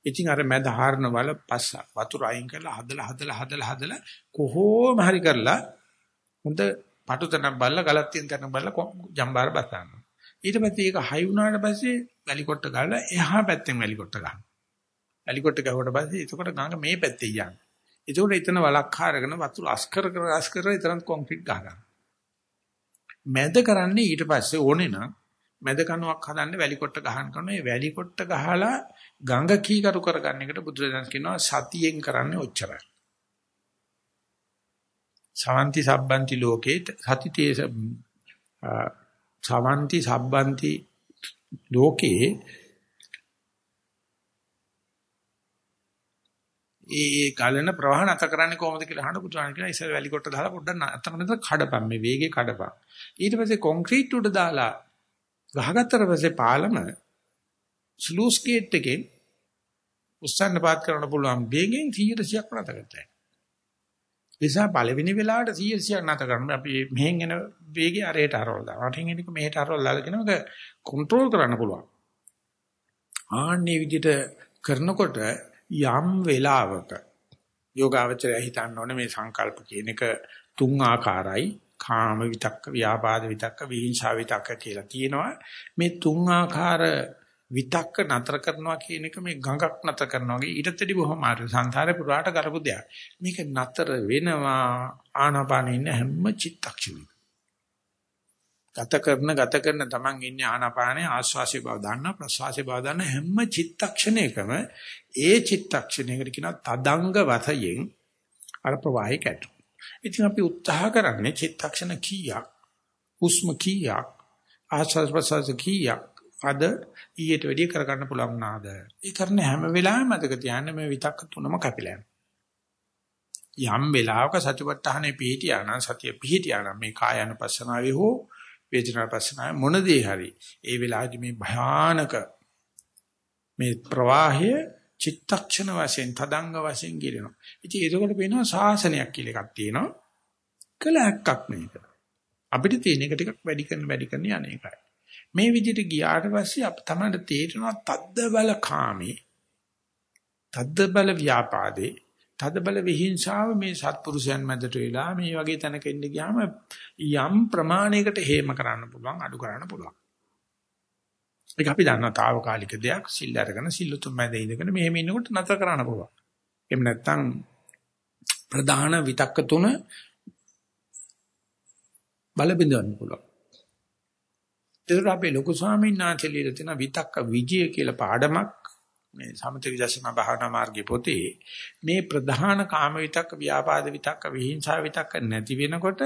Speaker 1: ඉතින් අර මැද හාරන වල පස්ස වතුර අයින් කරලා හදලා හදලා හදලා හදලා කොහොම හරි කරලා හොඳ පටුතන බල්ල ගලත්තියෙන් කරන බල්ල ජම්බාර බසනවා. ඊට පස්සේ ඒක හයි වුණාට පස්සේ වැලි කොට ගාලා එහා පැත්තෙන් වැලි කොට ගන්නවා. වැලි කොට ගහුවට පස්සේ එතකොට ගඟ මේ පැත්තේ යන්නේ. එතකොට එතන වලක් හාරගෙන වතුර අස්කර කර අස්කර එතන කොන්ක්‍රීට් ගහගන්න. මැද කරන්නේ ඊට පස්සේ ඕනේ නම් මැද කණුවක් හදන්න වැලි කොට ගහන කරන මේ වැලි කොට ගහලා ගඟ කීකරු කරගන්න එකට බුදුරජාණන් කියනවා සතියෙන් කරන්නේ ඔච්චරයි. සමන්ති සබ්බන්ති ලෝකේ සතිතේ සමන්ති සබ්බන්ති ලෝකේ ඒ ගලන ප්‍රවාහ නැත කරන්නේ කොහොමද කියලා අහන පුතුහාන කියන ඉස්සර වැලි කොට දාලා පොඩ්ඩක් නැතර නැතර කඩපම් මේ වේගේ කඩපම්. ඊට පස්සේ කොන්ක්‍රීට් උඩ දාලා ගහගත්තට පස්සේ පාලම ස්ලූස් ගේට් එකෙන් උස්සන්න පාත් කරන්න පුළුවන් වේගෙන් 100ක් නැත කරතයි නිසා පළවෙනි වෙලාවට 100ක් නැත කරන්න අපි මෙහෙන් එන වේගය අරයට හරවලා දානවා. අටින් එනක මෙහෙට හරවලා දාලා කියනවාක කන්ට්‍රෝල් කරන්න පුළුවන්. ආන්නේ විදිහට කරනකොට යම් වෙලාවක යෝගාවචරය හිතන්න ඕනේ මේ සංකල්ප කියන එක තුන් ආකාරයි. කාම විතක්ක ව්‍යාපාද විතක්ක විහිංසාව විතක්ක කියලා තියෙනවා. මේ තුන් ආකාර විතක්ක නතර කරනවා කියන එක මේ ගඟක් නතර කරනවා වගේ ඊටතෙදි බොහොම ආර සංසාරේ පුරාට කරපු දෙයක්. මේක නතර වෙනවා ආනාපානෙ ඉන්න හැම චිත්තක්ෂණයක ගත කරන ගත කරන තමන් ඉන්නේ ආනාපානේ ආස්වාසිය බව දන්න ප්‍රසවාසිය බව දන්න හැම චිත්තක්ෂණයකම ඒ චිත්තක්ෂණයකට කියන තදංග වතයෙන් අර ප්‍රවාහය කැටු. ඉතින් අපි උත්සාහ කරන්නේ චිත්තක්ෂණ කීයක්? හුස්ම කීයක්? ආස්වාස් ප්‍රසවාස කීයක්? අද ඊට වැඩිය කරගන්න පුළුවන් වුණාද? ඒ කරන හැම වෙලාවෙම මතක තියාගන්න මේ විතක්ක තුනම කැපිලා යම් වෙලාවක සතිපට්ඨානේ පිහිටියා නම් සතිය පිහිටියා නම් මේ කාය අනුපස්සනාවේ හෝ වේදනා පස්සනාව මොන දේ හරි ඒ වෙලාවේදී මේ භයානක මේ ප්‍රවාහය චිත්තක්ෂණ වශයෙන් තදංග වශයෙන් ගිරෙනවා. ඉතින් ඒකකොට පේනවා ශාසනයක් කියලා එකක් තියෙනවා. කලහක්ක් මේක. අපිට තියෙන එක ටිකක් වැඩි කරන වැඩි කරන යන්නේකයි. මේ විදිහට ගියාට පස්සේ අප තමයි තේරෙනවා තද්ද බල කාමේ තද්ද බල ව්‍යාපාදේ තද බල විහිංසාව මේ සත්පුරුෂයන් මැදට වෙලා මේ වගේ තැනක ඉන්න ගියාම යම් ප්‍රමාණයකට හේම කරන්න පුළුවන් අඩු කරන්න පුළුවන්. ඒක අපි දන්නවා తాවකාලික දෙයක් සිල් අරගෙන සිල් තුන් මැද ඉඳගෙන මෙහෙම ඉන්නකොට නතර කරන්න පුළුවන්. එහෙම නැත්නම් ප්‍රධාන විතක්ක තුන බල බින්දවන්න පුළුවන්. ඒතර අපේ ලොකු ස්වාමීන් වහන්සේ ලියලා තියෙන විතක්ක විජය කියලා පාඩමක් මේ සමථ විදර්ශනා භාවනා මාර්ගයේ පොතේ මේ ප්‍රධාන කාම විතක්ක ව්‍යාපාද විතක්ක විහිංසා විතක්ක නැති වෙනකොට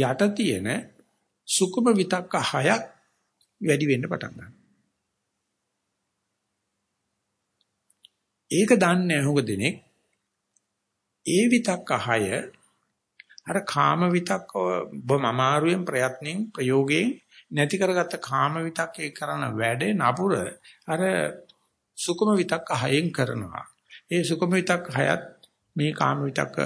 Speaker 1: යට තියෙන සුකුම විතක්ක හයක් වැඩි වෙන්න පටන් ගන්නවා. ඒක දන්නේ හොඟ දෙනෙක් ඒ විතක්ක හය අර කාම විතක්ක බොම අමාරුවෙන් ප්‍රයත්නෙන් ප්‍රයෝගයෙන් නැති කරගත්ත කාම විතක්කේ කරන වැඩේ නපුර අර සුකුම විතක්ක හයෙන් කරනවා. ඒ සුකුම විතක්ක හයත් මේ කාම විතක්ක,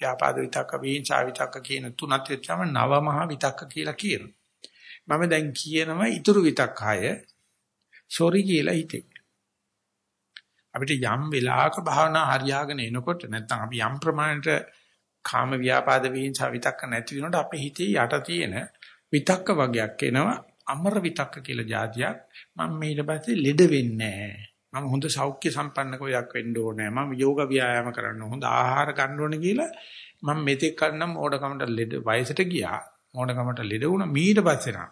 Speaker 1: ව්‍යාපාද විතක්ක, වීංසා විතක්ක කියන තුනත් එක්කම නව මහ විතක්ක කියලා කියනවා. මම දැන් කියනවා ඊතුරු විතක්ක හය සෝරි කියලා හිතේ. අපිට යම් වෙලාවක භාවනා හරියාගෙන එනකොට නැත්නම් අපි යම් ප්‍රමාණයට කාම ව්‍යාපාද වීංසා විතක්ක නැති වෙනකොට අපේ හිතේ යට තියෙන විතක්ක වගේක් එනවා අමර විතක්ක කියලා જાතියක් මම ඊට පස්සේ ලෙඩ වෙන්නේ නැහැ මම හොඳ සෞඛ්‍ය සම්පන්න කොයක් වෙන්න ඕනේ. මම යෝග ව්‍යායාම කරන්න හොඳ ආහාර ගන්න ඕනේ කියලා මම මෙතෙක් කන්නම් ඕඩකමට ලෙඩ වයසට ගියා. මොඩකමට ලෙඩ වුණා මීට පස්සේ නා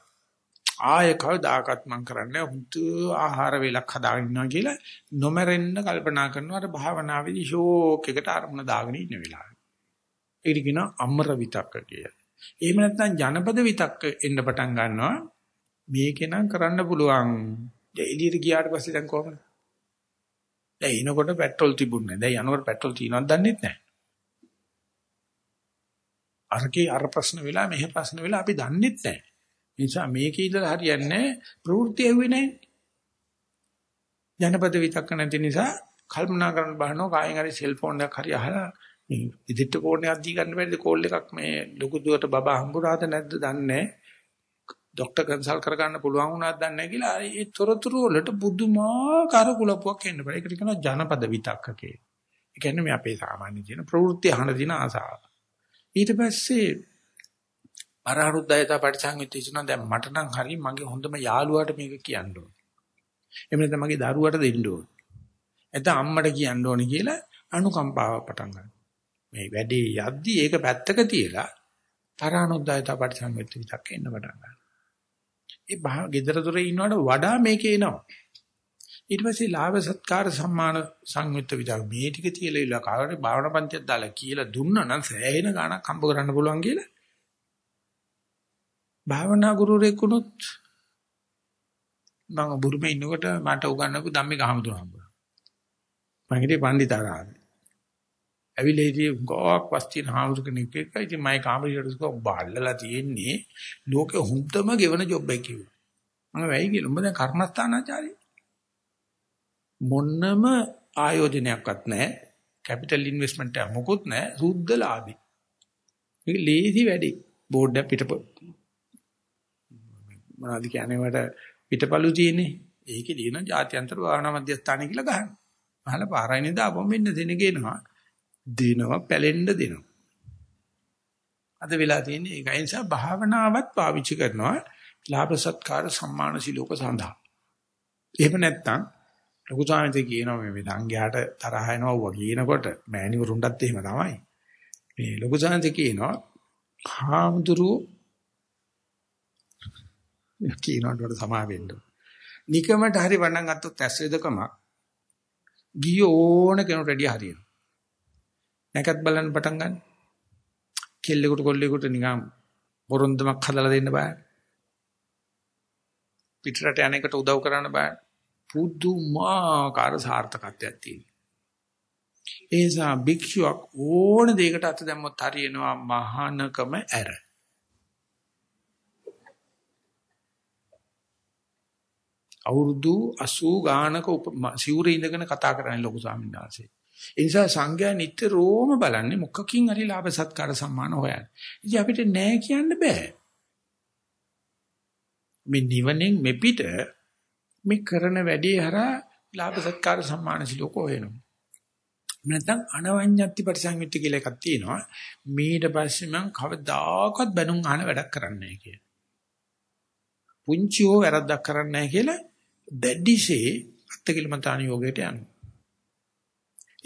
Speaker 1: ආය කවදාකවත් මං කරන්නේ හුදු ආහාර වේලක් හදාගෙන ඉන්නවා කියලා නොමරෙන්න කල්පනා කරනවා අර භාවනාවේදී ෂෝක් එකට අරමුණ දාගෙන ඉන්න වෙලාව. ඒක කියනවා අමර විතක්ක කියලා. එහෙම නැත්නම් ජනපද විතක්ක එන්න පටන් ගන්නවා. මේකේ නම් කරන්න පුළුවන්. එළියට ගියාට පස්සේ දැන් කොහොමද? දැන් එනකොට පෙට්‍රල් තිබුණේ නැහැ. දැන් යනකොට පෙට්‍රල් තියෙනවද දන්නේ නැහැ. අරකේ අර ප්‍රශ්න වෙලා මෙහෙ ප්‍රශ්න වෙලා අපි දන්නේ නැහැ. නිසා මේකේ ඉඳලා හරියන්නේ ප්‍රවෘත්ති ඇහුවේ නැහැ. ජනපද විතක්ක නැති නිසා කල්පනා කරන්න බහනවා කායෙන් හරි සෙල්ෆෝන් එකක් හරි අහලා මේ ඉදිට ෆෝන් එකක් දී ගන්න බැරිද කෝල් එකක් මේ ලොකු දුවට බබා හම්බුනාද නැද්ද දන්නේ ડોක්ටර් කන්සල්ට් කරගන්න පුළුවන් වුණාද දන්නේ නැහැ කියලා ඒ තොරතුරු වලට පුදුමාකාර කුලප්පුවක් එන්න බෑ ඒකට කියනවා ජනපද විතක්ක කියලා. ඒ කියන්නේ මේ අපේ සාමාන්‍ය ජීන ප්‍රවෘත්ති අහන දින ආසාව. ඊට පස්සේ පරහරුද්දයතා පරිසංවිතය ඉස්සන දැන් මට නම් හරි මගේ හොඳම යාළුවාට මේක කියන්න ඕන. එහෙම නැත්නම් මගේ දරුවට දෙන්න ඕන. නැත්නම් අම්මට කියන්න ඕනේ කියලා අනුකම්පාව පටන් ගන්නවා. මේ වැඩේ යද්දි ඒක පැත්තක තියලා පරහරුද්දයතා පරිසංවිතය විතක් එන්න පටන් ගන්නවා. ඒ බහ gedara dore ඉන්නවට වඩා මේකේ එනවා. ඊට පස්සේ ලාභ සත්කාර සම්මාන සංයුක්ත විදක් මේ ටික තියලා ඉල කාට භාවනා පන්තියක් දාලා කියලා දුන්නා නම් සෑහෙන ගාණක් හම්බ කරන්න පුළුවන් කියලා භාවනා ගුරුවරයෙකුනොත් මම බුරුමේ ඉන්නකොට මට උගන්වපු ධම්මික හමුදුර හම්බුනා. මම හිටියේ පණ්ඩිතාරාමේ. ඇවිල්ලා හිටියේ ගෝක් වස්තින හාමුදුර කෙනෙක් එක්ක ඉතින් මම කාමරේට ගිහලා බාල්ලලා තියෙන්නේ ලෝකෙ හුම්තම ගෙවන ජොබ් එක කිව්වා. මම වෙයි කියලා උඹ දැන් කර්මස්ථානාචාරී. මොන්නම ආයෝජනයක්වත් නැහැ. කැපිටල් ඉන්වෙස්ට්මන්ට් එක මොකුත් නැහැ. සුද්ධ ලාභي. මේක ලේසි වැඩි. බෝඩ් එක පිටපො මොනවද කියන්නේ වට පිටපලු තියෙන්නේ. ඒකේ දින ජාත්‍යන්තර භාවනා මධ්‍යස්ථානය කියලා ගහන. අහලා පාරයිනේ දාපම් මෙන්න දෙන ගේනවා. දිනවා පැලෙන්න දෙනවා. අද වෙලා තියෙන්නේ ඒක. ඒ නිසා භාවනාවත් පාවිච්චි කරනවා ලාභ සත්කාර සම්මාන සිලෝක සඳහා. එහෙම නැත්නම් ලොකු සාමිතේ කියනවා මේ විදංගයාට තරහ එනවා කියනකොට මෑණිවරුන්ටත් එහෙම තමයි. මේ ලොකු සාමිතේ කියනවා හාමුදුරුවෝ කියනවට වඩා සමා වෙන්න. නිකමට හරි වණන් අත්තොත් ඇස් වේදකම ගිය ඕන කෙනෙකුට රෙඩිය හරියන. නැකත් බලන්න පටන් ගන්න. කෙල්ලෙකුට කොල්ලෙකුට නිකන් පොරොන්දමක් හදලා දෙන්න බෑ. පිටරට යන්නේකට උදව් කරන්න බෑ. පුදුමාකාර සාර්ථකත්වයක් තියෙනවා. ඒ නිසා භික්ෂුවක් ඕන දෙයකට අත දැම්මොත් හරියනවා මහානකම ඇර. අවුරුදු 80 ගානක සිවුරේ ඉඳගෙන කතා කරන්නේ ලොකු ස්වාමීන් වහන්සේ. ඒ නිසා සංඝයා නිතරම බලන්නේ මොකකින් හරි ලාභ සත්කාර සම්මාන හොයන්නේ. ඉතින් අපිට නෑ කියන්න බෑ. මේ නිවනෙන් මෙපිට මේ කරන වැඩේ හරහා ලාභ සත්කාර සම්මාන සිලෝක හොයනවා. නැත්නම් අනවඤ්ඤත්ති පරිසංයුක්ති කියලා එකක් තියෙනවා. ඊට පස්සේ මම කවදාකවත් බැනුම් අහන වැඩක් කරන්නේ නැහැ කියලා. පුංචිව වැරද්දක් කරන්නේ නැහැ කියලා දැඩිසේ අත්කිලමතාන යෝගයට යනවා.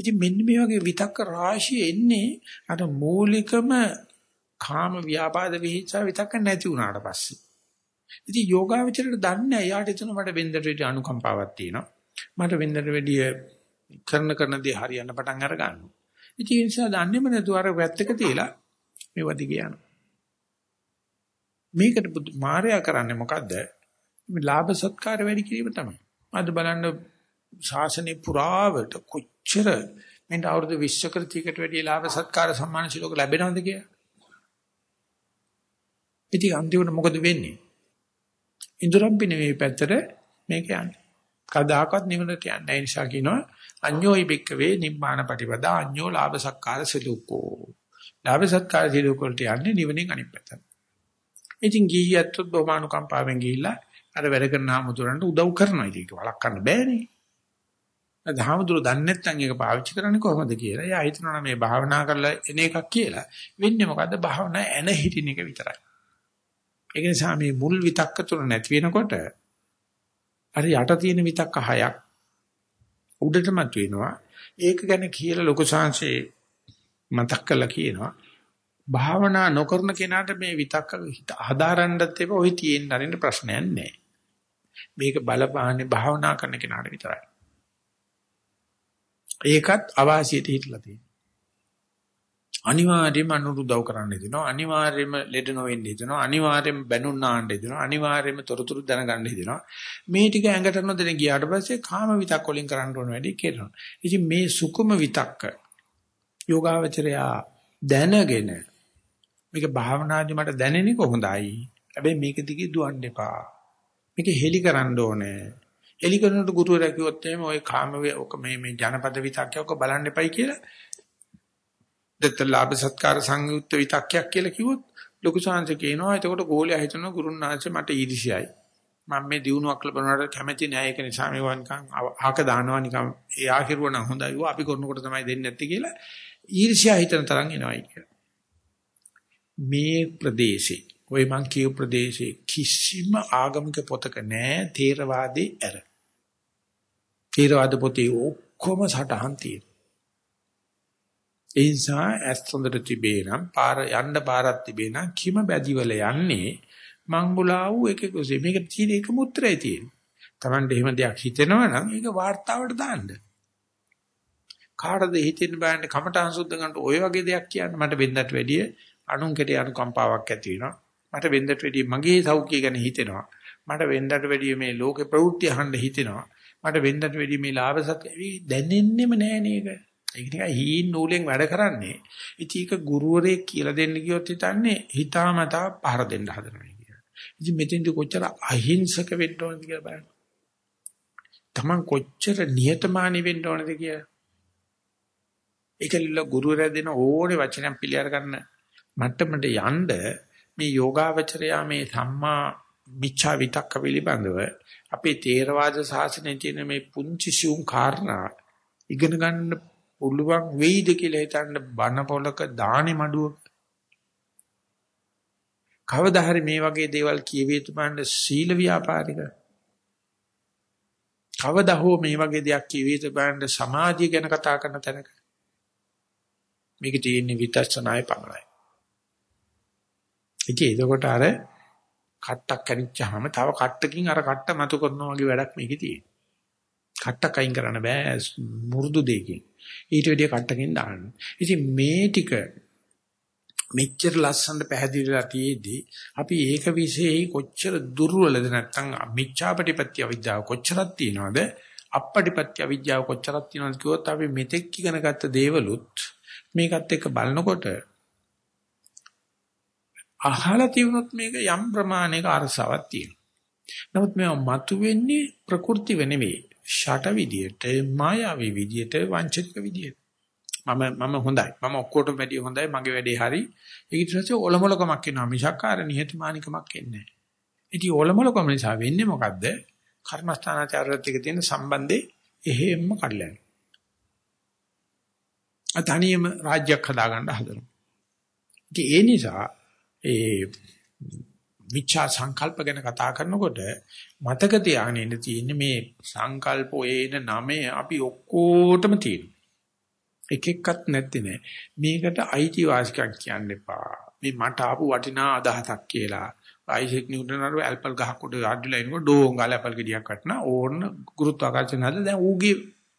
Speaker 1: ඉතින් මෙන්න මේ වගේ විතක්ක රාශිය එන්නේ අර මූලිකම කාම ව්‍යාපාද විහිංසා විතක්ක නැති වුණාට පස්සේ. ඉතින් යෝගාවචරයට දන්නේ එයාට එතන මට වෙන්දට වැඩි අනුකම්පාවක් තියෙනවා. මට වෙන්දට වැඩි කරන කරන දේ හරියන්න පටන් අර ගන්නවා. ඉතින් ඒ නිසා දන්නේම නැතුව අර වැත්තක තියලා මේවා දිගේ යනවා. මේකට මායя කරන්නේ මොකද්ද? මේ ලාභ සත්කාර වැඩි කිරීම තමයි. අද බලන්න ශාසනය පුරාවට කොච්චර මෙන්න අවුරුදු 20 කට වැඩි ලාභ සත්කාර සම්මාන සිලෝක ලැබෙනවද කියලා. ඉතින් අන්තිමට මොකද වෙන්නේ? ඉඳුරම්පි නෙවෙයි පැත්තට මේක යන්නේ. කදාකවත් නිවනට යන්නේ නැහැ නිසා කියනවා අඤ්ඤෝයි බික්කවේ නිබ්බාන පටිපදා අඤ්ඤෝ ලාභ සත්කාර සිලෝකෝ. ලාභ සත්කාර සිලෝක වලට යන්නේ නිවනින් අනිත් පැත්තට. ඉතින් ගිහියත් බොහොම අනුකම්පාවෙන් ගිහිල්ලා අර වැඩ කරන ආමුදුරන්ට උදව් කරනවා. ඉතින් ඒක වළක්වන්න බෑනේ. දහමදුර දන්නේ නැත්නම් ඒක පාවිච්චි කරන්නේ කොහොමද කියලා. එයා හිතනවා මේ භාවනා කරලා එන එකක් කියලා. වෙන්නේ මොකද්ද? භාවනා එන හිටින එක විතරයි. ඒක නිසා මේ මුල් විතක්ක තුන නැති වෙනකොට අර යට තියෙන විතක්ක හයක් උඩටමත් වෙනවා. ඒක ගැන කියලා ලොකු සංසේ මතක් කරලා කියනවා. භාවනා නොකරන කෙනාට මේ විතක්ක හදාරන්නත් එපා ඔය තියෙන්න අරින්න ප්‍රශ්නයක් නැහැ. මේක බලපාන්නේ භාවනා කරන කෙනාට විතරයි. ඒකත් අවාසියට හිටලා තියෙනවා. අනිවාර්යයෙන්ම අනුරුදව් කරන්න දෙනවා අනිවාර්යයෙන්ම ලෙඩ නොවෙන්න දෙනවා අනිවාර්යයෙන්ම බැනුම් නාන්න දෙනවා අනිවාර්යයෙන්ම තොරතුරු දැනගන්න දෙනවා මේ ටික ඇඟට නොදෙන ගියාට පස්සේ කාම විතක් වලින් කරන්න ඕන වැඩි කරනවා. ඉතින් මේ සුකුම විතක්ක යෝගාවචරයා දැනගෙන මේක භාවනාදි මට දැනෙන්නේ කොහොඳයි? හැබැයි මේක දිගේ දුවන්න එපා. මේක හෙලි කරන්න ඕනේ. එලිකරනට ගුරුවරයා කිව්වොත් එහෙම ඔය කාම ඔක මේ මේ ජනපද විතක්කය ඔක බලන්න එපයි කියලා. දත්තලාභ සත්කාර සංයුක්ත විතක්කයක් කියලා කිව්වොත් ලොකු ශාංශ කියනවා එතකොට ගෝලයා හිතනවා ගුරුන් ආශ්‍රේ මට ඊදිසියයි. මම මේ දිනුවක් ලැබුණාට කැමැති නෑ ඒක නිසා මේ වන්කම් ආක දානවා නිකම් ඒ ආකිරුව නම් හොඳයි වෝ අපි කරනකොට තමයි දෙන්නේ නැත්තේ කියලා ඊර්ෂ්‍යා හිතන තරම් එනවයි කියලා. මේ ප්‍රදේශේ ඔය මං කියු ප්‍රදේශේ කිසිම ආගමික පොතක නෑ තේරවාදී ඇර. තේරවාද පොතේ ඔක්කොම සටහන් තියෙනවා. ඒ නිසා ඇස්තොඳට තිබේ නම් පාර යන්න පාරක් තිබේ නම් කිම බැදිවල යන්නේ මංගුලා වූ එකෙකුසේ මේක තියෙන එක මුත්‍රායි තියෙනවා. Tamande එහෙම දෙයක් හිතෙනවා නම් ඒක වார்த்தාවට දාන්න. කාටද හිතෙන්න බෑනේ කමටහන් සුද්ධ ගන්නට ඔය වගේ දෙයක් කියන්න මට වෙන්නට වැඩිය අනුන් කෙරේ අනුකම්පාවක් ඇති වෙනවා. මට වෙන්නට වැඩිය මගේ සෞඛ්‍යය ගැන හිතෙනවා. මට වෙන්නට වැඩිය මේ ලෝකේ ප්‍රවෘත්ති අහන්න හිතෙනවා. මට වෙන්නට වැඩිය මේ ලාභ සත්‍ය දැනෙන්නෙම නෑ නේද? ඒක නිකන් හීන් නූලෙන් වැඩ කරන්නේ. ඉතින් ඒක ගුරුවරයෙක් කියලා දෙන්න කිව්වොත් හිතන්නේ හිතාමතා පහර දෙන්න හදනවා කියලා. ඉතින් මෙතෙන්දි කොච්චර අහිංසක වෙන්න ඕනද කියලා බලන්න. Taman කොච්චර නිහතමානී වෙන්න ඕනද කියලා. ඒකල්ල ගුරුවරයා දෙන ඕනේ වචනයක් පිළිඅර ගන්න මට්ටමට යන්න මේ යෝගාවචරයා මේ සම්මා මිච්ඡා විතක්ක පිළිබඳව අපේ තේරවාද ශාසනයේ තියෙන මේ පුංචි සියුම් කාරණා ඉගෙන ගන්න පුළුවන් වෙයිද කියලා හිතන්න බන පොලක දානි මඩුවක. කවදා හරි මේ වගේ දේවල් කියවිය යුතු බන්න සීල ව්‍යාපාරික. කවදා හෝ මේ වගේ දෙයක් කියවිය යුතු බන්න සමාධිය ගැන කතා කරන තැනක. මේක තියෙන්නේ විතස්සනාය පමණයි. ඉතින් එතකොට අර කට්ටක් කනිච්චාම තව කට්ටකින් අර කට්ට මතු කරනවා වගේ වැඩක් මේකේ තියෙනවා කට්ටක් අයින් කරන්න බෑ මුරුදු දෙයකින්. ඊට වැඩිය කට්ටකින් දාන්න. ඉතින් මේ ටික මෙච්චර ලස්සනට පැහැදිලිලා තියේදී අපි ඒක විශේෂයි කොච්චර දුර්වලද නැත්නම් මිච්ඡාපටිපත්‍ය අවිද්‍යාව කොච්චරක් තියනවද අපපටිපත්‍ය අවිද්‍යාව කොච්චරක් තියනවද කිව්වොත් අපි මෙතෙක් ඉගෙන ගත්ත දේවලුත් මේකත් එක්ක බලනකොට අහලා තිබුණොත් මේක යම් ප්‍රමාණයක අරසාවක් තියෙනවා. නමුත් මේව මතුවෙන්නේ ප්‍රകൃතිව නෙවෙයි. ෂට විදියට, මායාවී විදියට, වංචනික විදියට. මම මම හොඳයි. මම ඔක්කොටම වැඩිය හොඳයි. මගේ වැඩේ හරි. ඒක ඊට පස්සේ ඔලොමලකමක් එනවා. මිසක්කාර නිහතමානිකමක් එන්නේ නැහැ. ඉතින් ඔලොමලකම නිසා වෙන්නේ මොකද්ද? කර්මස්ථානාචාරයත් එක්ක තියෙන සම්බන්ධේ එහෙම්ම කඩලා යනවා. අතනියම රාජ්‍යයක් හදාගන්න හදනවා. ඉතින් ඒ නිසා ඒ මිච්ඡා සංකල්ප ගැන කතා කරනකොට මතක තියාගෙන ඉන්න තියෙන්නේ මේ සංකල්ප ඔයේන නමේ අපි ඔක්කොටම තියෙනවා. එක එක්කත් නැත්තේ නෑ. මේකට අයිතිවාසිකම් කියන්න එපා. මේ මට ආපු වටිනා අදහසක් කියලා. අයිසෙක් නිව්ටන් අර ඇල්පල් ගහක් උඩ ආඩිලා ඉනකොට ඩෝංගාල ඇපල් ගෙඩියක් වටන ඕන ගුරුත්වාකර්ෂණ හද දැන් ඌගේ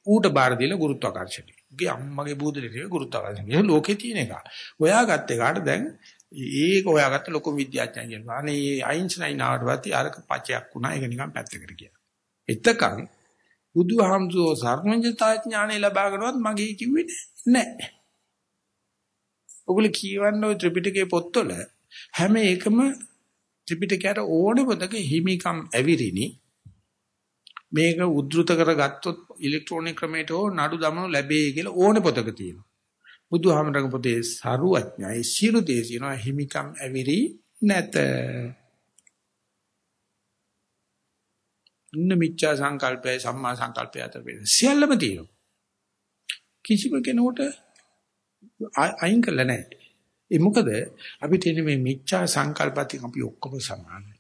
Speaker 1: ඌට බාර දීලා ගුරුත්වාකර්ෂණය. ඌගේ අම්මගේ බූදලේ ගුරුත්වාකර්ෂණය. ඒක ලෝකේ තියෙන එක. ඔයා ගත්ත එකට දැන් ඒක හොයාගත්ත ලොකු විද්‍යාඥයන් කියනවා. අනේ මේ අයින්ස්ටයින් ආවට පස්සේ අරක පචයක් වුණා. ඒක නිකන් පැත්තකට ගියා. එතකන් බුදුහාමුදුරෝ සර්වඥතා ඥාණය ලබාගෙනවත් මගේ කිව්වේ නැහැ. ඔගොල්ලෝ කියවන්න ওই ත්‍රිපිටකයේ පොත්වල හැම එකම ත්‍රිපිටකයට ඕනේ පොතක හිමිකම් ඇවිරිනි. මේක උද්දෘත කරගත්තොත් ඉලෙක්ට්‍රොනික ක්‍රමයට හෝ නඩු දමනු ලැබෙයි කියලා ඕනේ පොතක තියෙනවා. බුදුහාමරගේ පොතේ සරුවඥයි සියලු දේ කියනවා හිමිකම් ඇවිරි නැත. ඉන්න මිච්ඡා සංකල්පය සම්මා සංකල්පය අතර වෙන සියල්ලම තියෙනවා. කිසිම කෙනෙකුට අයින් කළ නැහැ. ඒ මොකද අපි තියෙන මේ මිච්ඡා සංකල්පات අපි ඔක්කොම සමානයි.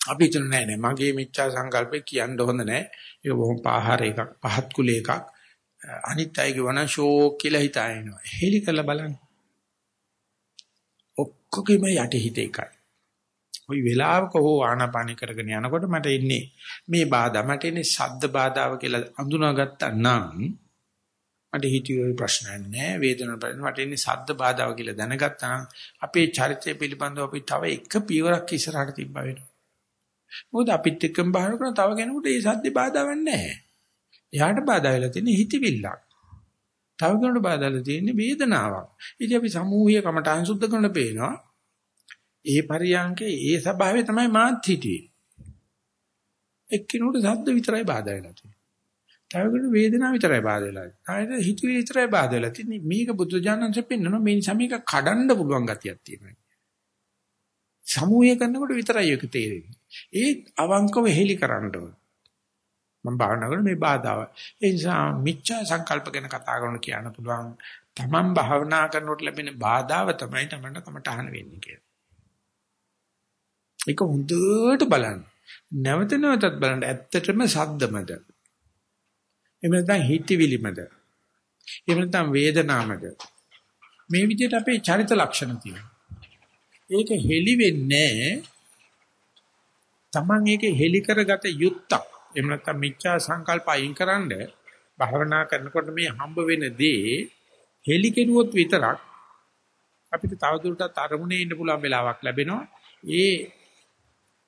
Speaker 1: අපි හිතන නෑ නෑ මගේ මිච්ඡා සංකල්පේ කියන්න හොඳ නෑ. ඒක බොහොම පාහර එකක් පහත් කුල එකක්. අනිත් අයගේ වන ෂෝක් කියලා හිතාගෙනවා. හෙලි කරලා බලන්න. ඔක්කොගෙම යටි හිත එකයි. ওই වෙලාවක හෝ ආනාපාන කරගෙන යනකොට මට ඉන්නේ මේ බාධා මට ඉන්නේ ශබ්ද බාධාව කියලා අඳුනාගත්තා නම් මට හිතුවේ ප්‍රශ්නයක් නෑ වේදනාවක් බලන්න මට ඉන්නේ ශබ්ද බාධාව කියලා දැනගත්තා නම් අපේ චරිතය පිළිබඳව අපි තව එක පියවරක් ඉස්සරහට තිබ්බා වෙනවා. මොකද අපිත් එක්කම බහන කරන තව කෙනෙකුට ඒ සද්ද බාධාවක් නැහැ. එයාට බාධා වෙලා තියෙන්නේ හිතවිල්ලක්. තව කෙනෙකුට බාධා වෙලා තියෙන්නේ වේදනාවක්. ඉතින් අපි සමූහීය කමටහන් සුද්ධ කරන පේනවා. ඒ පරියන්කේ ඒ ස්වභාවය තමයි මාත් හිටියේ. එක්කිනුට සද්ද විතරයි බාධා වෙලා තියෙන්නේ. තව කෙනෙකුට වේදනාව විතරයි බාධා වෙලා තියෙන්නේ. ආයෙත් හිතවිලි විතරයි බාධා වෙලා තියෙන්නේ. මේක බුදු දානංශ පෙන්නනවා මේ නිසා මේක කඩන්න පුළුවන් ගතියක් තියෙනවා. සමූහය කරනකොට විතරයි ඒක තේරෙන්නේ. ඒ අවංකව හෙලි කරන්න ඕන. මම භාවනා කරන මේ බාධාව. ඒ නිසා මිච්ඡා සංකල්ප ගැන කතා කරන කියන්න පුළුවන්. තමන් භාවනා කරනකොට ලැබෙන බාධාව තමයි තමන්ට කමටහන වෙන්නේ කියලා. ඒක හොඳට බලන්න. නැවත නැවතත් බලන්න ඇත්තටම සද්දමද? එහෙම නැත්නම් හිතවිලිමද? එහෙම නැත්නම් වේදනාමද? මේ විදිහට අපේ චරිත ලක්ෂණ තියෙනවා. ඒක හෙලි වෙන්නේ Taman ඒක හෙලි කරගත යුත්තක්. එහෙම නැත්නම් මිච්ඡා සංකල්ප අයින්කරනද භාවනා කරනකොට මේ හම්බ වෙන දේ හෙලි කෙරුවොත් විතරක් අපිට තවදුරටත් අරමුණේ ඉන්න පුළුවන් වෙලාවක් ලැබෙනවා. ඒ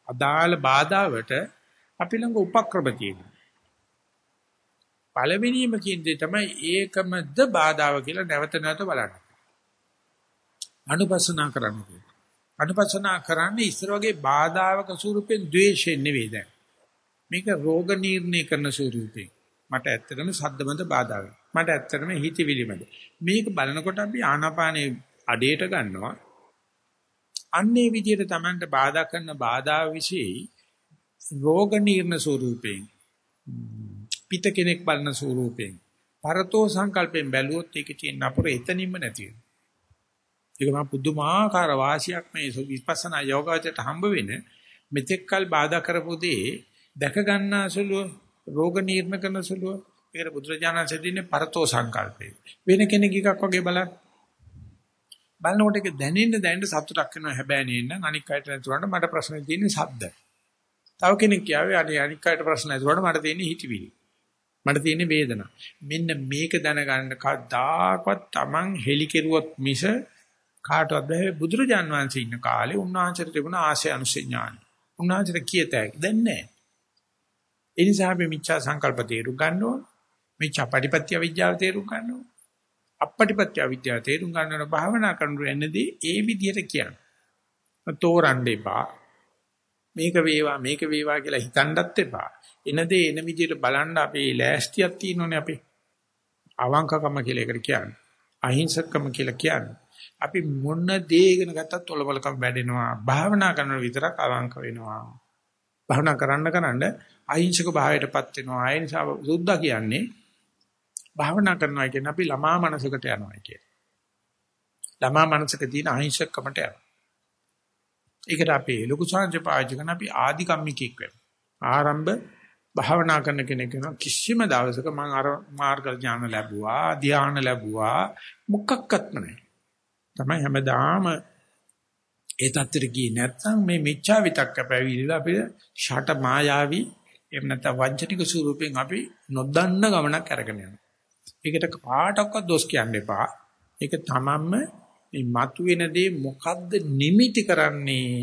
Speaker 1: අදාළ බාධාවට අපි ළඟ උපක්‍රම තියෙනවා. පළවෙනිම කියන්නේ තමයි ඒකමද බාධාව කියලා නැවත නැවත බලන්න. අනුපස්සනා කරන්න කියනවා. අනුපස්සනා කරන්නේ ඉස්සර වගේ බාධාවක ස්වරූපෙන් ද්වේෂයෙන් නෙවෙයි දැන්. මේක රෝග නිర్ణය කරන ස්වරූපයෙන්. මට ඇත්තටම සද්දමද බාධා මට ඇත්තටම හිතවිලිමද. මේක බලනකොට අපි ආනාපානේ අඩේට ගන්නවා. අන්නේ විදිහට Tamanට බාධා කරන බාධා વિશેයි රෝග නිర్ణ ස්වරූපයෙන් පිට කෙනෙක් බලන ස්වරූපයෙන් පරතෝ සංකල්පයෙන් බැලුවොත් ඒක තියෙන අපර එතනින්ම නැති වෙනවා. ඒක මා පුදුමාකාර වාසියක් මේ විපස්සනා යෝගාවචරයට හම්බ වෙන මෙතෙක්කල් බාධා කරපු දේ දැක ගන්නාසුලුව රෝග නිర్ణ කරනසුලුව ඒකට බුදුරජාණන් සෙදින්නේ පරතෝ සංකල්පේ වෙන කෙනෙක් එකක් වගේ බලන්න බලනකොට ඒක දැනෙන්න දැනෙන්න සතුටක් වෙනවා හැබැයි නේනම් අනික් අයට නතුරන්න මට ප්‍රශ්න තියෙන්නේ ශබ්ද. තව කෙනෙක් කියාවේ අනේ අනික් අයට ප්‍රශ්න නතුරන්න මට තියෙන්නේ හිතවිලි. මට තියෙන්නේ වේදනා. මෙන්න මේක දැනගන්න කවදාකවත් Taman හෙලි කෙරුවොත් මිස කාටවත් බෑ බුදුරජාන් වහන්සේ ඉන්න කාලේ උන්වහන්සේට තිබුණ ආශය අනුසය ඥාන. උන්වහන්සේට කියතයි දැන් නෑ. ඒ නිසා අපි මිච්ඡා සංකල්ප තේරුම් ගන්න ඕන. මිච්ඡා පටිපත්‍ය විද්‍යාව තේරුම් ගන්න ඕන. අපපටිපත්‍ය විද්‍යාව තේරුම් ගන්නන භාවනා කරනු එන්නේදී ඒ විදිහට කියන්න. තෝරන්න එපා. මේක වේවා මේක වේවා කියලා හිතන්නත් එපා. එනදී එන විදිහට බලන්න අපේ ලෑස්තියක් තියෙනෝනේ අපේ. අවංකකම කියලා එකට කියන්නේ. අහිංසකකම කියලා කියන්නේ. අපි මොන දේ ඉගෙන ගත්තත් තොලබලකම් වැඩෙනවා. භාවනා කරන විතරක් අවංක වෙනවා. භාවනා කරන්න කරන්න අහිංසක භාවයටපත් වෙනවා. ඒ නිසා සුද්ධා කියන්නේ භාවනා කරනවා කියන්නේ අපි ළමා මනසකට යනවා කියන්නේ. ළමා මනසක තියෙන අහිංසකකමට යනවා. ඒකට අපි ලොකු සංජය පාවිච්චි කරන අපි ආදි කම්මිකෙක් වෙනවා. ආරම්භ භාවනා කරන කෙනෙක් වෙනවා කිසිම දවසක මම අර මාර්ග ඥාන ලැබුවා, ධ්‍යාන ලැබුවා මොකක්වත්ම නැහැ. තමයි හැමදාම ඒ தත්තර ගියේ නැත්නම් මේ මිච්ඡා විතක්ක පැවිදිලා අපිට ෂට මායාවි එහෙම නැත්නම් වංචනික ස්වරූපෙන් අපි නොදන්න ගමනක් අරගෙන යනවා. ඒකට කාටවත් දොස් කියන්න එපා. ඒක තමන්ම මේ මතුවෙන දේ මොකද්ද නිමිති කරන්නේ?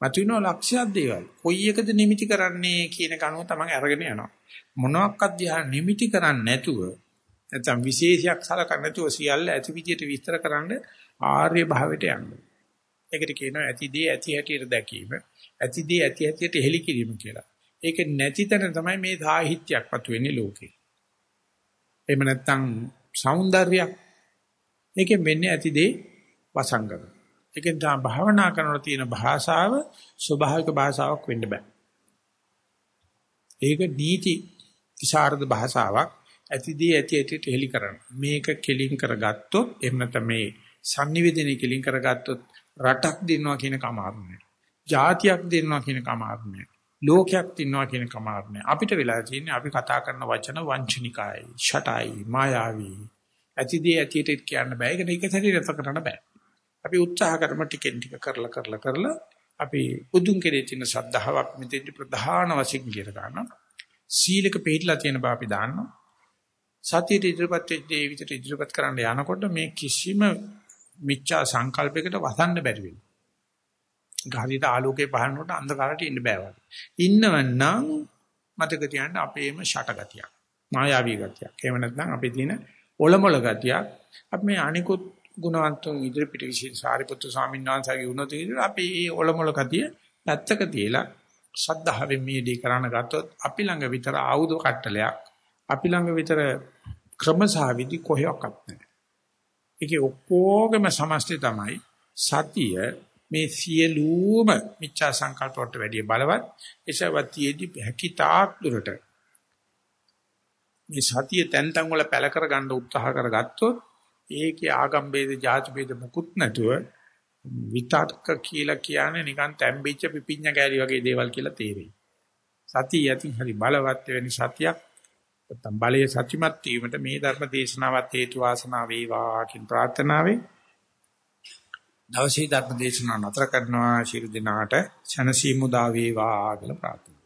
Speaker 1: මතුවෙන ලක්ෂ්‍යයක් දේවල්. කොයි එකද නිමිති කරන්නේ කියන කනුව තමයි අරගෙන යනවා. මොනවාක්වත් දිහා නිමිති කරන්නේ නැතුව නැත්නම් විශේෂයක් සලකන්නේ නැතුව සියල්ල ඇති විදියට විස්තර කරන්න ආර්ය භාවයට යන්න. ඒකට කියනවා ඇතිදී ඇති හැටියට දැකීම, ඇතිදී ඇති හැටියට හෙලි කිරීම කියලා. ඒක නැති තැන තමයි මේ සාහිත්‍යයක් පතු වෙන්නේ ලෝකේ. එහෙම නැත්නම් సౌందර්යයක්. ඒකෙන් වෙන්නේ ඇතිදී වසංගම. ඒකෙන් තමයි භාවනා කරනකොට තියෙන භාෂාව ස්වභාවික භාෂාවක් වෙන්න බෑ. ඒක නීති විසරද භාෂාවක්. ඇතිදී ඇති ඇටිට හෙලි කරන. මේක කෙලින් කරගත්තොත් එහෙම නැත්නම් මේ sannivedana කෙලින් කරගත්තොත් රටක් දිනනවා කියන කමාරුනේ. ජාතියක් දිනනවා කියන කමාරුනේ. ලෝකයක් දිනනවා කියන කමාරුනේ. අපිට වෙලා තියෙන්නේ අපි කතා කරන වචන වංචනිකයි, ෂටයි, මායාවී. ඇතිදී ඇතිට කියන්න බෑ. ඒක නෙක සැරිරත කරන්න බෑ. අපි උත්සාහ කරමු ටිකෙන් ටික කරලා කරලා කරලා අපි බුදුන් කෙරේ තියෙන ශ්‍රද්ධාවක් මෙතෙන්දි ප්‍රධාන වශයෙන් කියලා ගන්නවා. සීලක පිළිලා තියෙන බව අපි දන්නවා. සතිය ඉදිරිපත් වෙච්ච දේ විතර ඉදිරිපත් කරන්න යනකොට මේ කිසිම මිච්ඡා සංකල්පයකට වසන්න බැරි වෙනවා. ගහරියට ආලෝකේ පහරනකොට අන්ධකාරයට ඉන්න බෑ වගේ. ඉන්නවනම් මතක තියාගන්න අපේම ෂටගතියක්. මායාවී ගතියක්. එහෙම නැත්නම් අපේ තියෙන ඔලොමල ගතියක්. අපි මේ අනිකුත් ගුණවන්තුන් ඉදිරිපිට විශේෂ සාරිපුත්තු ස්වාමීන් වහන්සේගේ වුණොත් ඉතින් අපි මේ ඔලොමල ගතිය පැත්තක තියලා ශද්ධාවෙන් මේ දී කරන්න ගත්තොත් අපි ළඟ විතර ආයුධ කට්ටලයක් අපි ළඟ විතර ක්‍රමසහවිදි කොහෙවත් නැහැ. ඒකේ ඔක්කොගම සමස්තය තමයි සතිය මේ සියලුම මිච්ඡා සංකල්ප වලට වැඩිය බලවත් එසවතියේදී හැකිතාක් දුරට මේ සතිය තැන් තැන් වල පැල කර ගන්න උත්සාහ කරගත්තොත් ඒකේ ආගම් ભેද ජාති ભેද මුකුත් නැතුව විතක්ක කියලා කියන්නේ නිකන් තැම්බිච්ච පිපිඤ්ඤ කෑලි වගේ දේවල් කියලා තේරෙයි. සතිය යති හරි බලවත් වෙනි සතියක් නැත්නම් බලයේ සත්‍යමත් වීමට මේ ධර්ම දේශනාවත් හේතු වාසනා වේවා කියන ප්‍රාර්ථනාවෙන් දවසේ ධර්ම දේශනාව නතර කරනවා. ශිරු දිනාට ශනසීමුදා වේවා කියලා ප්‍රාර්ථනා